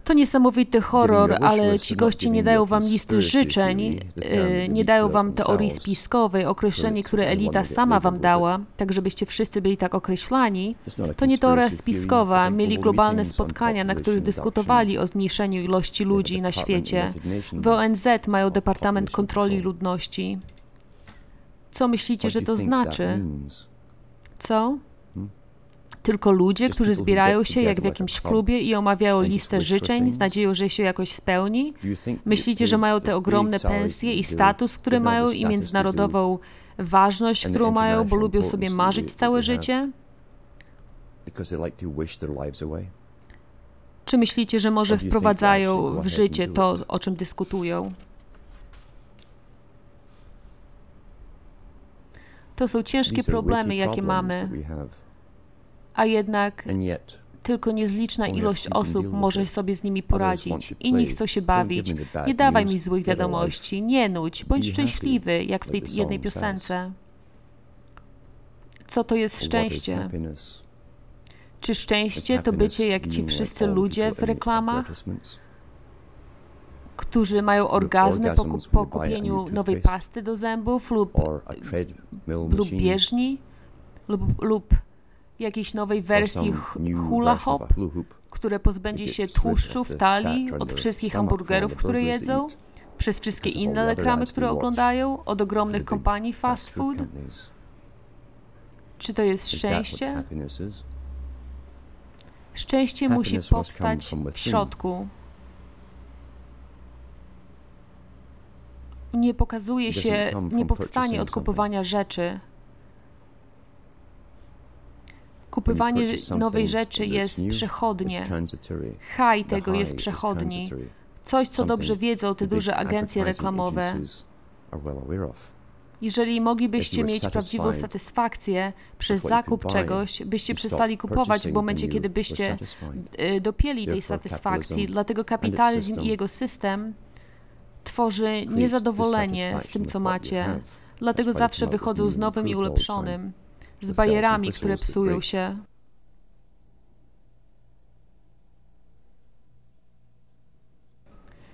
To niesamowity horror, ale ci goście nie dają wam listy życzeń, e, nie dają wam teorii spiskowej, określenie, które elita sama wam dała, tak żebyście wszyscy byli tak określani. To nie teoria spiskowa. Mieli globalne spotkania, na których dyskutowali o zmniejszeniu ilości ludzi na świecie. W ONZ mają Departament Kontroli Ludności. Co myślicie, że to znaczy? Co? Tylko ludzie, którzy zbierają się jak w jakimś klubie i omawiają listę życzeń z nadzieją, że się jakoś spełni? Myślicie, że mają te ogromne pensje i status, który mają i międzynarodową ważność, którą mają, bo lubią sobie marzyć całe życie? Czy myślicie, że może wprowadzają w życie to, o czym dyskutują? To są ciężkie problemy, jakie mamy a jednak tylko niezliczna ilość osób może sobie z nimi poradzić. Inni chcą się bawić. Nie dawaj mi złych wiadomości, nie nudź, bądź szczęśliwy, jak w tej jednej piosence. Co to jest szczęście? Czy szczęście to bycie jak ci wszyscy ludzie w reklamach? którzy mają orgazmy po, po kupieniu nowej pasty do zębów lub, lub bieżni lub, lub jakiejś nowej wersji hula hop, które pozbędzie się tłuszczu w talii od wszystkich hamburgerów, które jedzą, przez wszystkie inne reklamy, które oglądają, od ogromnych kompanii fast food? Czy to jest szczęście? Szczęście musi powstać w środku. Nie pokazuje się, nie powstanie od kupowania rzeczy. Kupywanie nowej rzeczy jest przechodnie. Haj tego jest przechodni. Coś, co dobrze wiedzą te duże agencje reklamowe. Jeżeli moglibyście mieć prawdziwą satysfakcję przez zakup czegoś, byście przestali kupować w momencie, kiedy byście y, dopieli tej satysfakcji. Dlatego kapitalizm i jego system tworzy niezadowolenie z tym, co macie. Dlatego zawsze wychodzą z nowym i ulepszonym z bajerami, które psują się.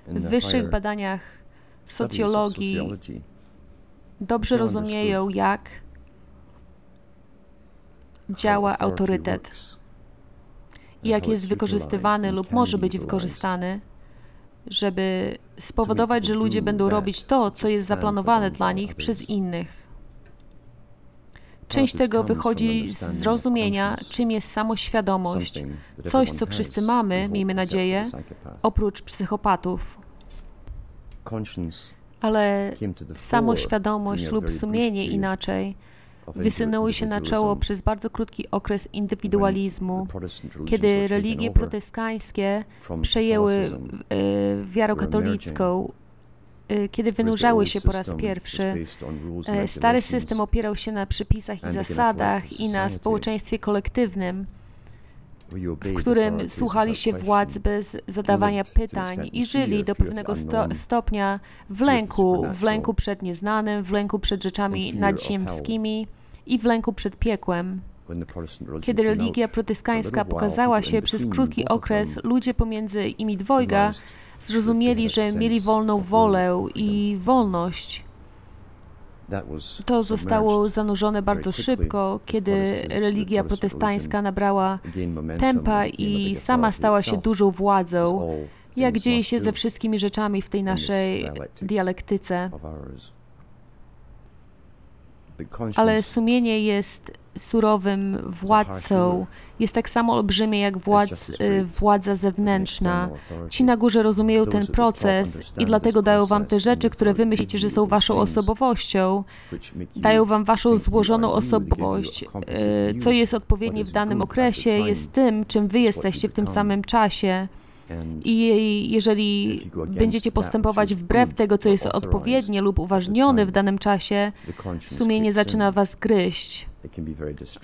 W wyższych badaniach socjologii dobrze rozumieją, jak działa autorytet i jak jest wykorzystywany lub może być wykorzystany, żeby spowodować, że ludzie będą robić to, co jest zaplanowane dla nich przez innych. Część tego wychodzi z zrozumienia, czym jest samoświadomość, coś, co wszyscy mamy, miejmy nadzieję, oprócz psychopatów. Ale samoświadomość lub sumienie inaczej wysunęły się na czoło przez bardzo krótki okres indywidualizmu, kiedy religie protestanckie przejęły e, wiarę katolicką kiedy wynurzały się po raz pierwszy. E, stary system opierał się na przepisach i zasadach i na społeczeństwie kolektywnym. w którym słuchali się władz bez zadawania pytań i żyli do pewnego sto stopnia w lęku, w lęku przed nieznanym, w lęku przed rzeczami nadziemskimi i w lęku przed piekłem. Kiedy religia protestancka pokazała się przez krótki okres, ludzie pomiędzy imi dwojga zrozumieli, że mieli wolną wolę i wolność. To zostało zanurzone bardzo szybko, kiedy religia protestancka nabrała tempa i sama stała się dużą władzą, jak dzieje się ze wszystkimi rzeczami w tej naszej dialektyce. Ale sumienie jest surowym władcą. Jest tak samo olbrzymie jak władz, y, władza zewnętrzna. Ci na górze rozumieją ten proces i dlatego dają wam te rzeczy, które wy myślicie, że są waszą osobowością. Dają wam waszą złożoną osobowość. Y, co jest odpowiednie w danym okresie, jest tym, czym wy jesteście w tym samym czasie. I jeżeli będziecie postępować wbrew tego, co jest odpowiednie lub uważnione w danym czasie, sumienie zaczyna was gryźć.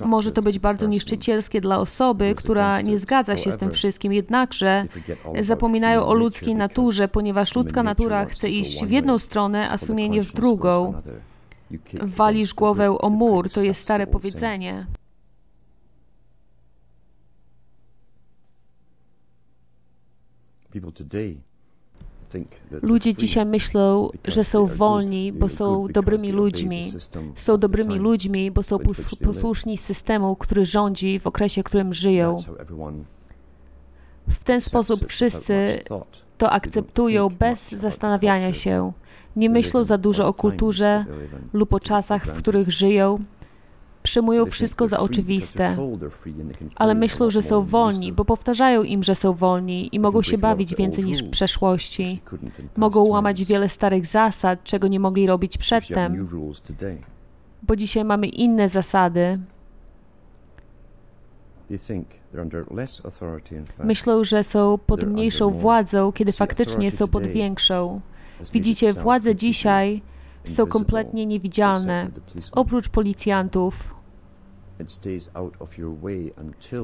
Może to być bardzo niszczycielskie dla osoby, która nie zgadza się z tym wszystkim, jednakże zapominają o ludzkiej naturze, ponieważ ludzka natura chce iść w jedną stronę, a sumienie w drugą. Walisz głowę o mur, to jest stare powiedzenie. Ludzie dzisiaj myślą, że są wolni, bo są dobrymi ludźmi. Są dobrymi ludźmi, bo są posłuszni systemu, który rządzi w okresie, w którym żyją. W ten sposób wszyscy to akceptują bez zastanawiania się. Nie myślą za dużo o kulturze lub o czasach, w których żyją, przyjmują wszystko za oczywiste, ale myślą, że są wolni, bo powtarzają im, że są wolni i mogą się bawić więcej niż w przeszłości. Mogą łamać wiele starych zasad, czego nie mogli robić przedtem, bo dzisiaj mamy inne zasady. Myślą, że są pod mniejszą władzą, kiedy faktycznie są pod większą. Widzicie, władze dzisiaj są kompletnie niewidzialne, oprócz policjantów.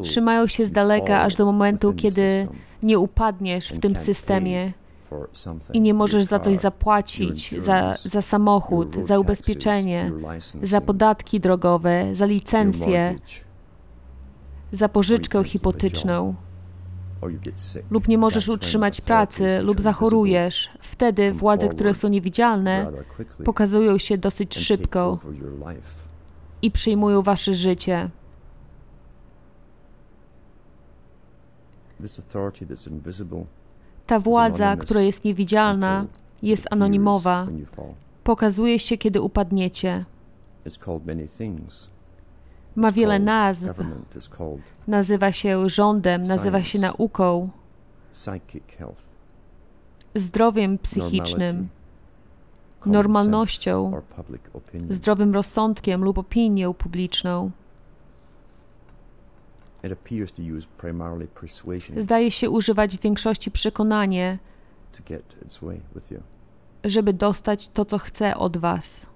Trzymają się z daleka aż do momentu, kiedy nie upadniesz w tym systemie i nie możesz za coś zapłacić, za, za samochód, za ubezpieczenie, za podatki drogowe, za licencję, za pożyczkę hipotyczną lub nie możesz utrzymać pracy, lub zachorujesz, wtedy władze, które są niewidzialne, pokazują się dosyć szybko i przyjmują wasze życie. Ta władza, która jest niewidzialna, jest anonimowa. Pokazuje się, kiedy upadniecie. Ma wiele nazw. Nazywa się rządem, nazywa się nauką, zdrowiem psychicznym, normalnością, zdrowym rozsądkiem lub opinią publiczną. Zdaje się używać w większości przekonanie, żeby dostać to, co chce od Was.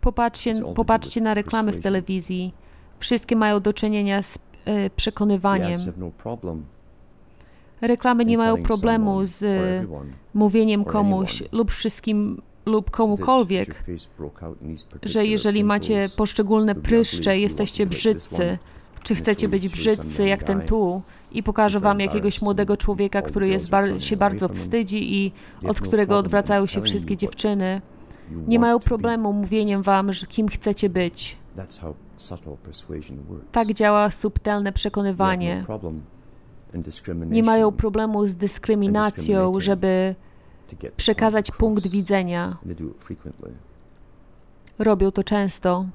Popatrzcie, popatrzcie na reklamy w telewizji. Wszystkie mają do czynienia z e, przekonywaniem. No reklamy nie mają problemu z e, mówieniem komuś lub wszystkim lub komukolwiek, że jeżeli macie poszczególne pryszcze, jesteście brzydcy, czy chcecie być brzydcy jak ten tu i pokażę wam jakiegoś młodego człowieka, który jest bar się bardzo wstydzi i od którego odwracają się wszystkie dziewczyny. Nie mają problemu mówieniem wam, że kim chcecie być. Tak działa subtelne przekonywanie. Nie mają problemu z dyskryminacją, żeby przekazać punkt widzenia. Robią to często.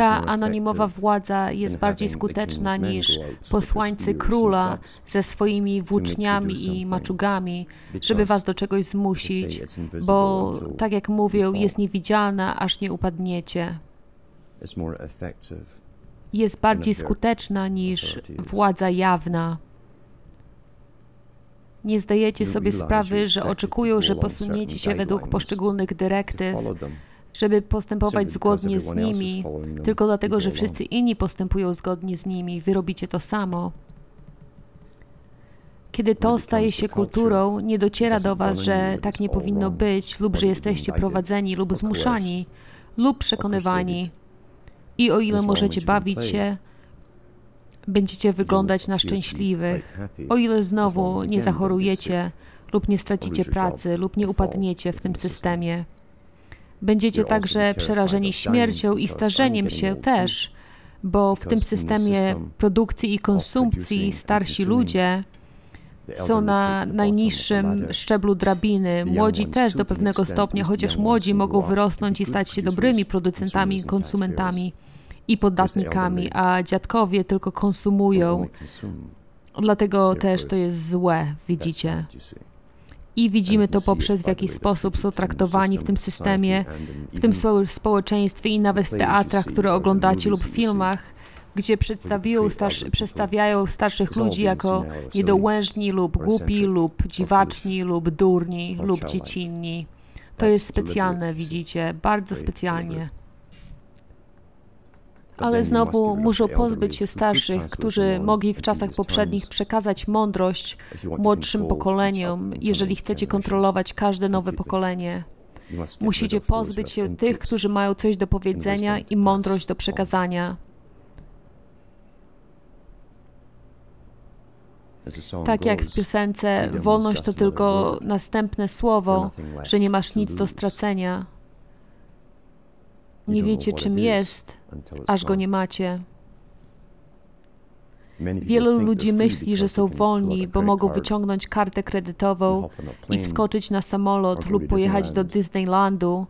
Ta anonimowa władza jest bardziej skuteczna niż posłańcy króla ze swoimi włóczniami i maczugami, żeby was do czegoś zmusić, bo, tak jak mówią, jest niewidzialna, aż nie upadniecie. Jest bardziej skuteczna niż władza jawna. Nie zdajecie sobie sprawy, że oczekują, że posuniecie się według poszczególnych dyrektyw, żeby postępować zgodnie z nimi, tylko dlatego, że wszyscy inni postępują zgodnie z nimi. Wy robicie to samo. Kiedy to staje się kulturą, nie dociera do Was, że tak nie powinno być, lub że jesteście prowadzeni lub zmuszani, lub przekonywani. I o ile możecie bawić się, będziecie wyglądać na szczęśliwych. O ile znowu nie zachorujecie, lub nie stracicie pracy, lub nie upadniecie w tym systemie. Będziecie także przerażeni śmiercią i starzeniem się też, bo w tym systemie produkcji i konsumpcji starsi ludzie są na najniższym szczeblu drabiny. Młodzi też do pewnego stopnia, chociaż młodzi mogą wyrosnąć i stać się dobrymi producentami konsumentami i podatnikami, a dziadkowie tylko konsumują. Dlatego też to jest złe, widzicie. I widzimy to poprzez w jaki sposób są traktowani w tym systemie, w tym społeczeństwie i nawet w teatrach, które oglądacie lub w filmach gdzie przedstawiają, starszy, przedstawiają starszych ludzi jako niedołężni lub głupi lub dziwaczni lub durni lub dziecinni. To jest specjalne, widzicie, bardzo specjalnie. Ale znowu muszą pozbyć się starszych, którzy mogli w czasach poprzednich przekazać mądrość młodszym pokoleniom, jeżeli chcecie kontrolować każde nowe pokolenie. Musicie pozbyć się tych, którzy mają coś do powiedzenia i mądrość do przekazania. Tak jak w piosence, wolność to tylko następne słowo, że nie masz nic do stracenia. Nie wiecie, czym jest, aż go nie macie. Wielu ludzi myśli, że są wolni, bo mogą wyciągnąć kartę kredytową i wskoczyć na samolot lub pojechać do Disneylandu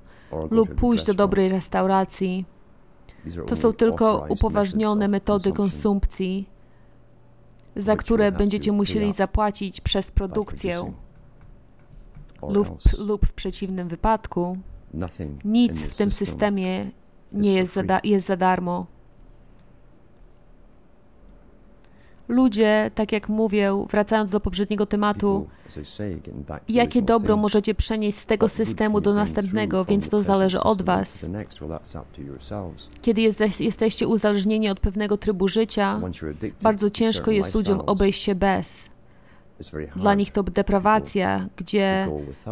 lub pójść do dobrej restauracji. To są tylko upoważnione metody konsumpcji za które będziecie musieli zapłacić przez produkcję lub, lub w przeciwnym wypadku nic w tym systemie nie jest za, jest za darmo. Ludzie, tak jak mówię, wracając do poprzedniego tematu, jakie dobro możecie przenieść z tego systemu do następnego, więc to zależy od Was. Kiedy jesteście uzależnieni od pewnego trybu życia, bardzo ciężko jest ludziom obejść się bez. Dla nich to deprawacja, gdzie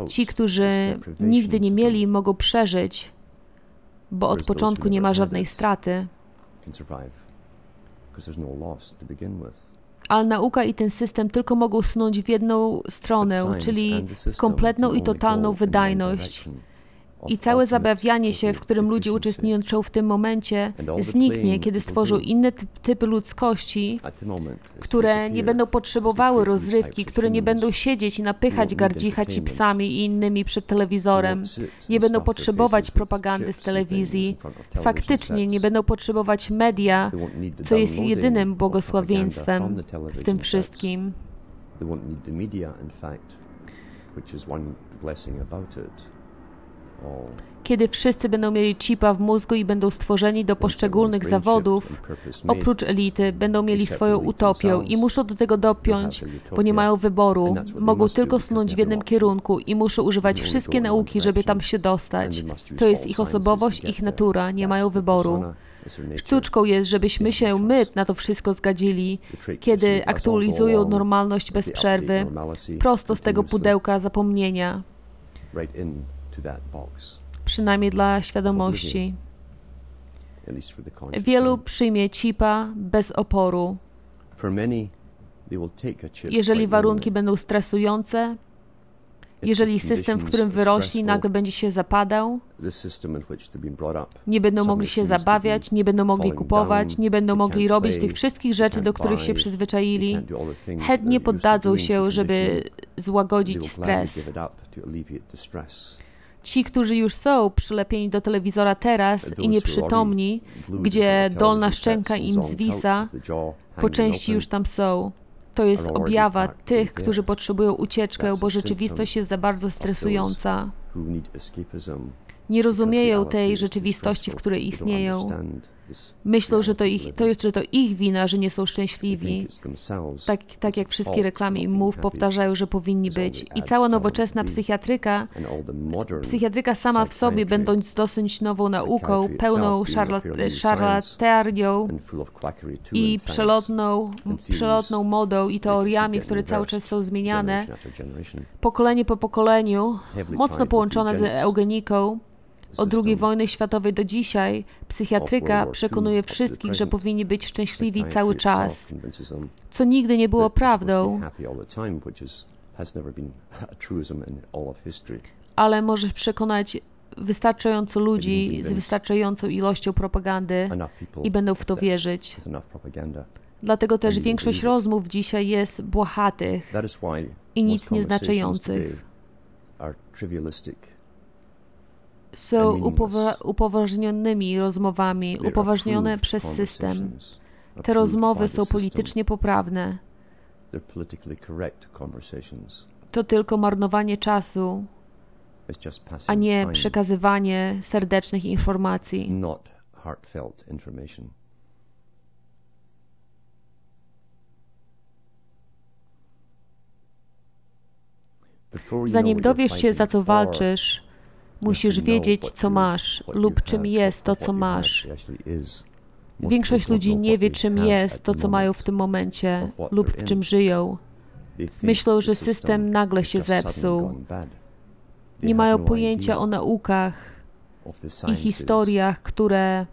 ci, którzy nigdy nie mieli, mogą przeżyć, bo od początku nie ma żadnej straty. ale nauka i ten system tylko mogą sunąć w jedną stronę, czyli w kompletną i totalną wydajność. I całe zabawianie się, w którym ludzie uczestniczą w tym momencie, zniknie, kiedy stworzą inne typy ludzkości, które nie będą potrzebowały rozrywki, które nie będą siedzieć i napychać gardzicha chipsami i innymi przed telewizorem, nie będą potrzebować propagandy z telewizji, faktycznie nie będą potrzebować media, co jest jedynym błogosławieństwem w tym wszystkim. which is one blessing about it kiedy wszyscy będą mieli chipa w mózgu i będą stworzeni do poszczególnych zawodów, oprócz elity, będą mieli swoją utopię i muszą do tego dopiąć, bo nie mają wyboru. Mogą tylko sunąć w jednym kierunku i muszą używać wszystkie nauki, żeby tam się dostać. To jest ich osobowość, ich natura, nie mają wyboru. Sztuczką jest, żebyśmy się my na to wszystko zgadzili, kiedy aktualizują normalność bez przerwy, prosto z tego pudełka zapomnienia przynajmniej dla świadomości. Wielu przyjmie chipa bez oporu. Jeżeli warunki będą stresujące, jeżeli system, w którym wyrośli, nagle będzie się zapadał, nie będą mogli się zabawiać, nie będą mogli kupować, nie będą mogli robić tych wszystkich rzeczy, do których się przyzwyczaili, chętnie poddadzą się, żeby złagodzić stres. Ci, którzy już są przylepieni do telewizora teraz i nieprzytomni, gdzie dolna szczęka im zwisa, po części już tam są. To jest objawa tych, którzy potrzebują ucieczkę, bo rzeczywistość jest za bardzo stresująca. Nie rozumieją tej rzeczywistości, w której istnieją. Myślą, że to, ich, to jest, że to ich wina, że nie są szczęśliwi. Tak, tak jak wszystkie reklamy im mów powtarzają, że powinni być. I cała nowoczesna psychiatryka, psychiatryka sama w sobie, będąc dosyć nową nauką, pełną szarlaterią i przelotną, przelotną modą i teoriami, które cały czas są zmieniane, pokolenie po pokoleniu, mocno połączone z eugeniką, od II wojny światowej do dzisiaj psychiatryka przekonuje wszystkich, że powinni być szczęśliwi cały czas, co nigdy nie było prawdą. Ale możesz przekonać wystarczająco ludzi z wystarczającą ilością propagandy i będą w to wierzyć. Dlatego też większość rozmów dzisiaj jest błahatych i nic nieznaczających są upowa upoważnionymi rozmowami, upoważnione przez system. Te rozmowy są politycznie poprawne. To tylko marnowanie czasu, a nie przekazywanie serdecznych informacji. Zanim dowiesz się, za co walczysz, Musisz wiedzieć, co masz lub czym jest to, co masz. Większość ludzi nie wie, czym jest to, co mają w tym momencie lub w czym żyją. Myślą, że system nagle się zepsuł. Nie mają pojęcia o naukach i historiach, które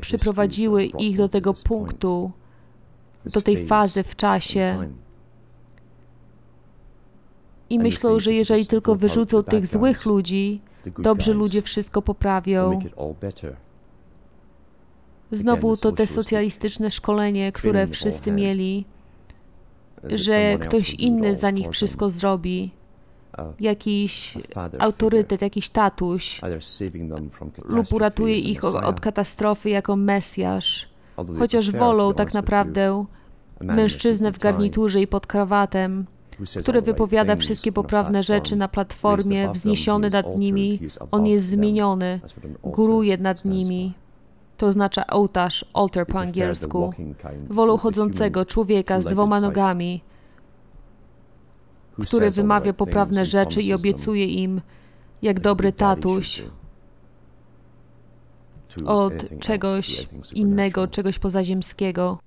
przyprowadziły ich do tego punktu, do tej fazy w czasie, i myślą, że jeżeli tylko wyrzucą tych złych ludzi, dobrzy ludzie wszystko poprawią. Znowu to te socjalistyczne szkolenie, które wszyscy mieli, że ktoś inny za nich wszystko zrobi. Jakiś autorytet, jakiś tatuś, lub uratuje ich od katastrofy jako Mesjasz, chociaż wolą tak naprawdę mężczyznę w garniturze i pod krawatem, który wypowiada wszystkie poprawne rzeczy na platformie, wzniesiony nad nimi, on jest zmieniony, góruje nad nimi. To oznacza ołtarz, altar po angielsku. Wolą chodzącego człowieka z dwoma nogami, który wymawia poprawne rzeczy i obiecuje im, jak dobry tatuś, od czegoś innego, czegoś pozaziemskiego.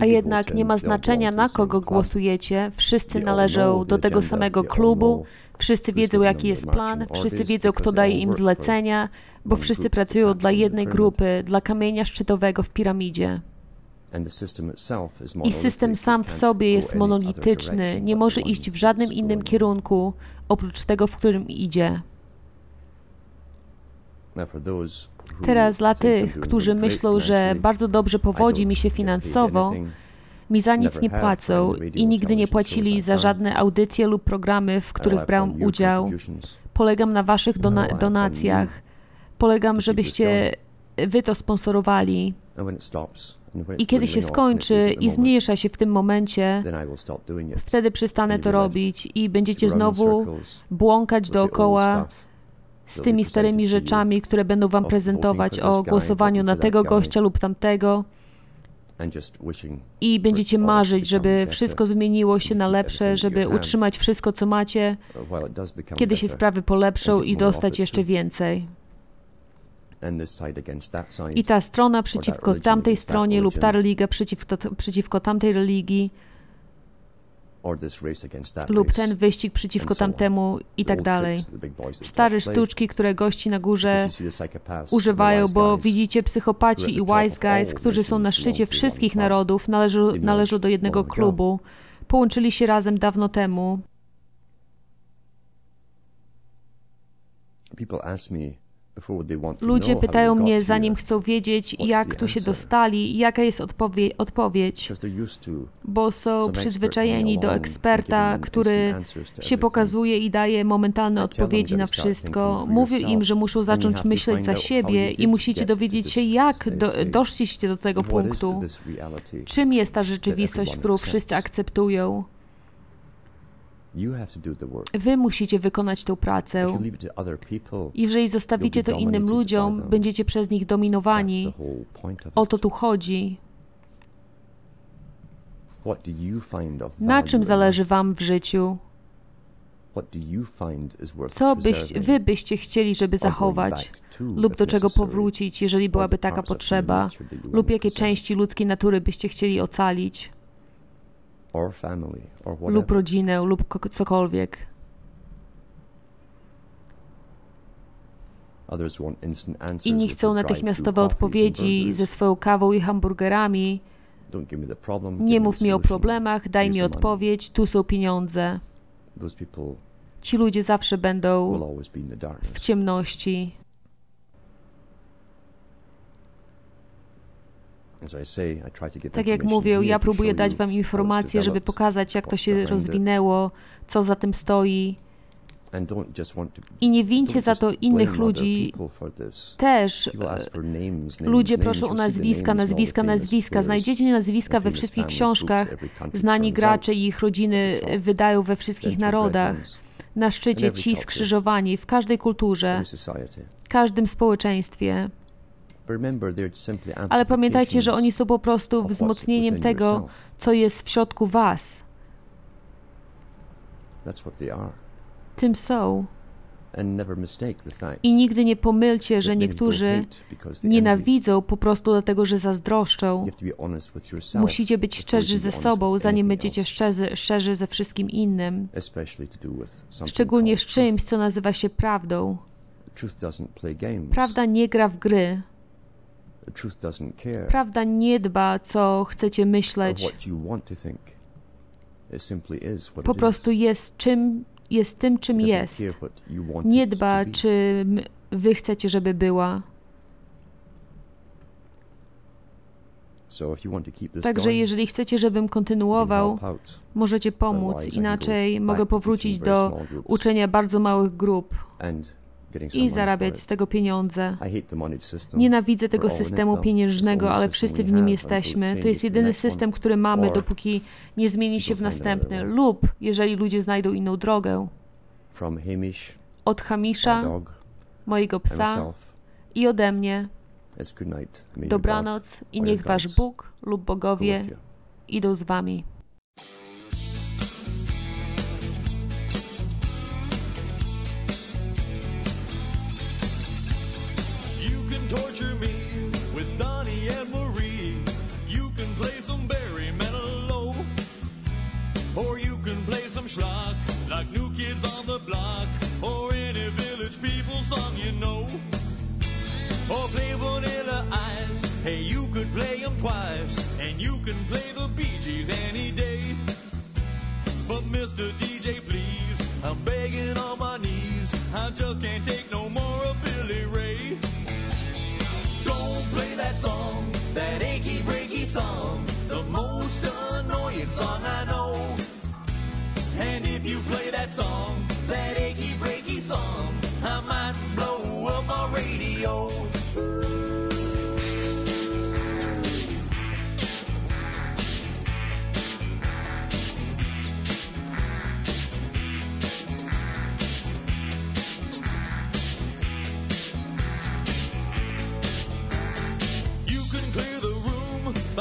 A jednak nie ma znaczenia, na kogo głosujecie. Wszyscy należą do tego samego klubu, wszyscy wiedzą, jaki jest plan, wszyscy wiedzą, kto daje im zlecenia, bo wszyscy pracują dla jednej grupy, dla kamienia szczytowego w piramidzie. I system sam w sobie jest monolityczny, nie może iść w żadnym innym kierunku, oprócz tego, w którym idzie. Teraz dla tych, którzy myślą, że bardzo dobrze powodzi mi się finansowo, mi za nic nie płacą i nigdy nie płacili za żadne audycje lub programy, w których brałem udział. Polegam na waszych dona donacjach. Polegam, żebyście wy to sponsorowali. I kiedy się skończy i zmniejsza się w tym momencie, wtedy przestanę to robić i będziecie znowu błąkać dookoła z tymi starymi rzeczami, które będą Wam prezentować o głosowaniu na tego gościa lub tamtego. I będziecie marzyć, żeby wszystko zmieniło się na lepsze, żeby utrzymać wszystko, co macie, kiedy się sprawy polepszą i dostać jeszcze więcej. I ta strona przeciwko tamtej stronie lub ta religia przeciwko, przeciwko tamtej religii lub ten wyścig przeciwko tamtemu i tak dalej. Stare sztuczki, które gości na górze używają, bo widzicie psychopaci i wise guys, którzy są na szczycie wszystkich narodów, należą, należą do jednego klubu. Połączyli się razem dawno temu. People ask me Ludzie pytają mnie, zanim chcą wiedzieć, jak tu się dostali, jaka jest odpowie odpowiedź, bo są przyzwyczajeni do eksperta, który się pokazuje i daje momentalne odpowiedzi na wszystko. Mówię im, że muszą zacząć myśleć za siebie i musicie dowiedzieć się, jak do, doszliście do tego punktu. Czym jest ta rzeczywistość, którą wszyscy akceptują? Wy musicie wykonać tę pracę. Jeżeli zostawicie to innym ludziom, będziecie przez nich dominowani. O to tu chodzi. Na czym zależy Wam w życiu? Co byś, Wy byście chcieli, żeby zachować, lub do czego powrócić, jeżeli byłaby taka potrzeba, lub jakie części ludzkiej natury byście chcieli ocalić? Lub rodzinę, lub cokolwiek. Inni chcą natychmiastowe odpowiedzi ze swoją kawą i hamburgerami. Nie mów mi o problemach, daj mi odpowiedź, tu są pieniądze. Ci ludzie zawsze będą w ciemności. Tak jak mówię, ja próbuję dać Wam informacje, żeby pokazać, jak to się rozwinęło, co za tym stoi. I nie wincie za to innych ludzi też. Ludzie proszą o nazwiska, nazwiska, nazwiska. Znajdziecie nazwiska we wszystkich książkach. Znani gracze i ich rodziny wydają we wszystkich narodach. Na szczycie ci skrzyżowani w każdej kulturze, w każdym społeczeństwie. Ale pamiętajcie, że oni są po prostu wzmocnieniem tego, co jest w środku Was. Tym są. I nigdy nie pomylcie, że niektórzy nienawidzą po prostu dlatego, że zazdroszczą. Musicie być szczerzy ze sobą, zanim będziecie szczerzy, szczerzy ze wszystkim innym. Szczególnie z czymś, co nazywa się prawdą. Prawda nie gra w gry. Prawda nie dba, co chcecie myśleć. Po prostu jest czym jest tym, czym jest. Nie dba, czy wy chcecie, żeby była. Także jeżeli chcecie, żebym kontynuował, możecie pomóc. Inaczej mogę powrócić do uczenia bardzo małych grup i zarabiać z tego pieniądze. Nienawidzę tego systemu pieniężnego, ale wszyscy w nim jesteśmy. To jest jedyny system, który mamy, dopóki nie zmieni się w następny, lub jeżeli ludzie znajdą inną drogę. Od Hamisza, mojego psa i ode mnie. Dobranoc i niech wasz Bóg lub bogowie idą z wami. Torture me with Donnie and Marie. You can play some Barry Manilow, or you can play some schlock like New Kids on the Block, or any Village People song you know. Or play Vanilla Ice. Hey, you could play them twice, and you can play the Bee Gees any day. But Mr. DJ, please, I'm begging on my knees. I just can't take that song, that achy breaky song, the most annoying song I know. And if you play that song, that achy breaky song, I might blow up my radio.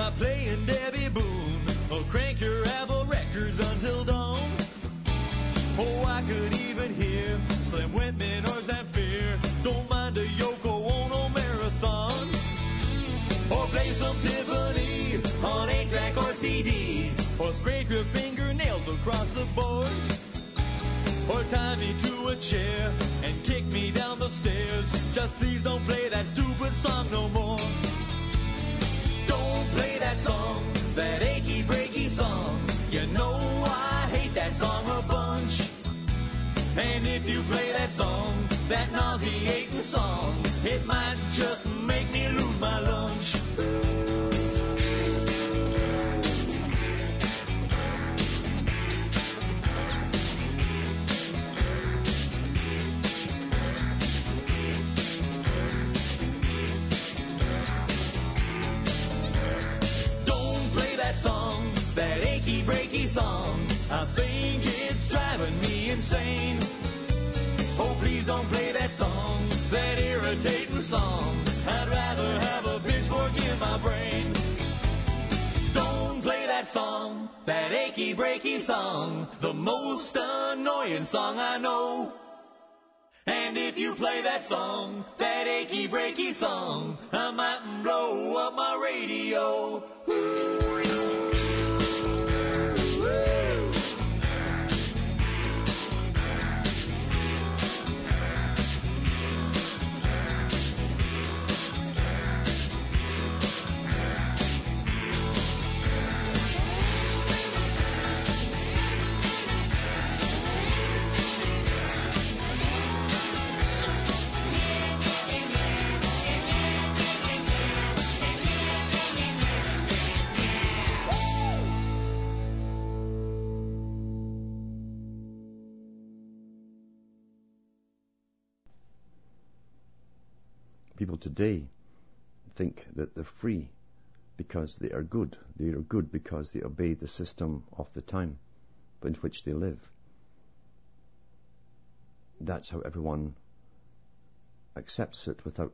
By playing Debbie Boone or crank your Apple records until dawn. Oh, I could even hear Slim Whitman or Fear. Don't mind a Yoko Ono marathon. Or play some Tiffany on a track or CD. Or scrape your fingernails across the board. Or tie me to a chair and kick me down the stairs. Just please don't play that stupid song no more play that song, that achy breaky song. You know I hate that song a bunch. And if you play that song, that nauseating song, it might just make me lose my lunch. Song. I think it's driving me insane. Oh, please don't play that song, that irritating song. I'd rather have a pitchfork in my brain. Don't play that song, that achy breaky song, the most annoying song I know. And if you play that song, that achy breaky song, I might blow up my radio. Today think that they're free because they are good. They are good because they obey the system of the time in which they live. That's how everyone accepts it without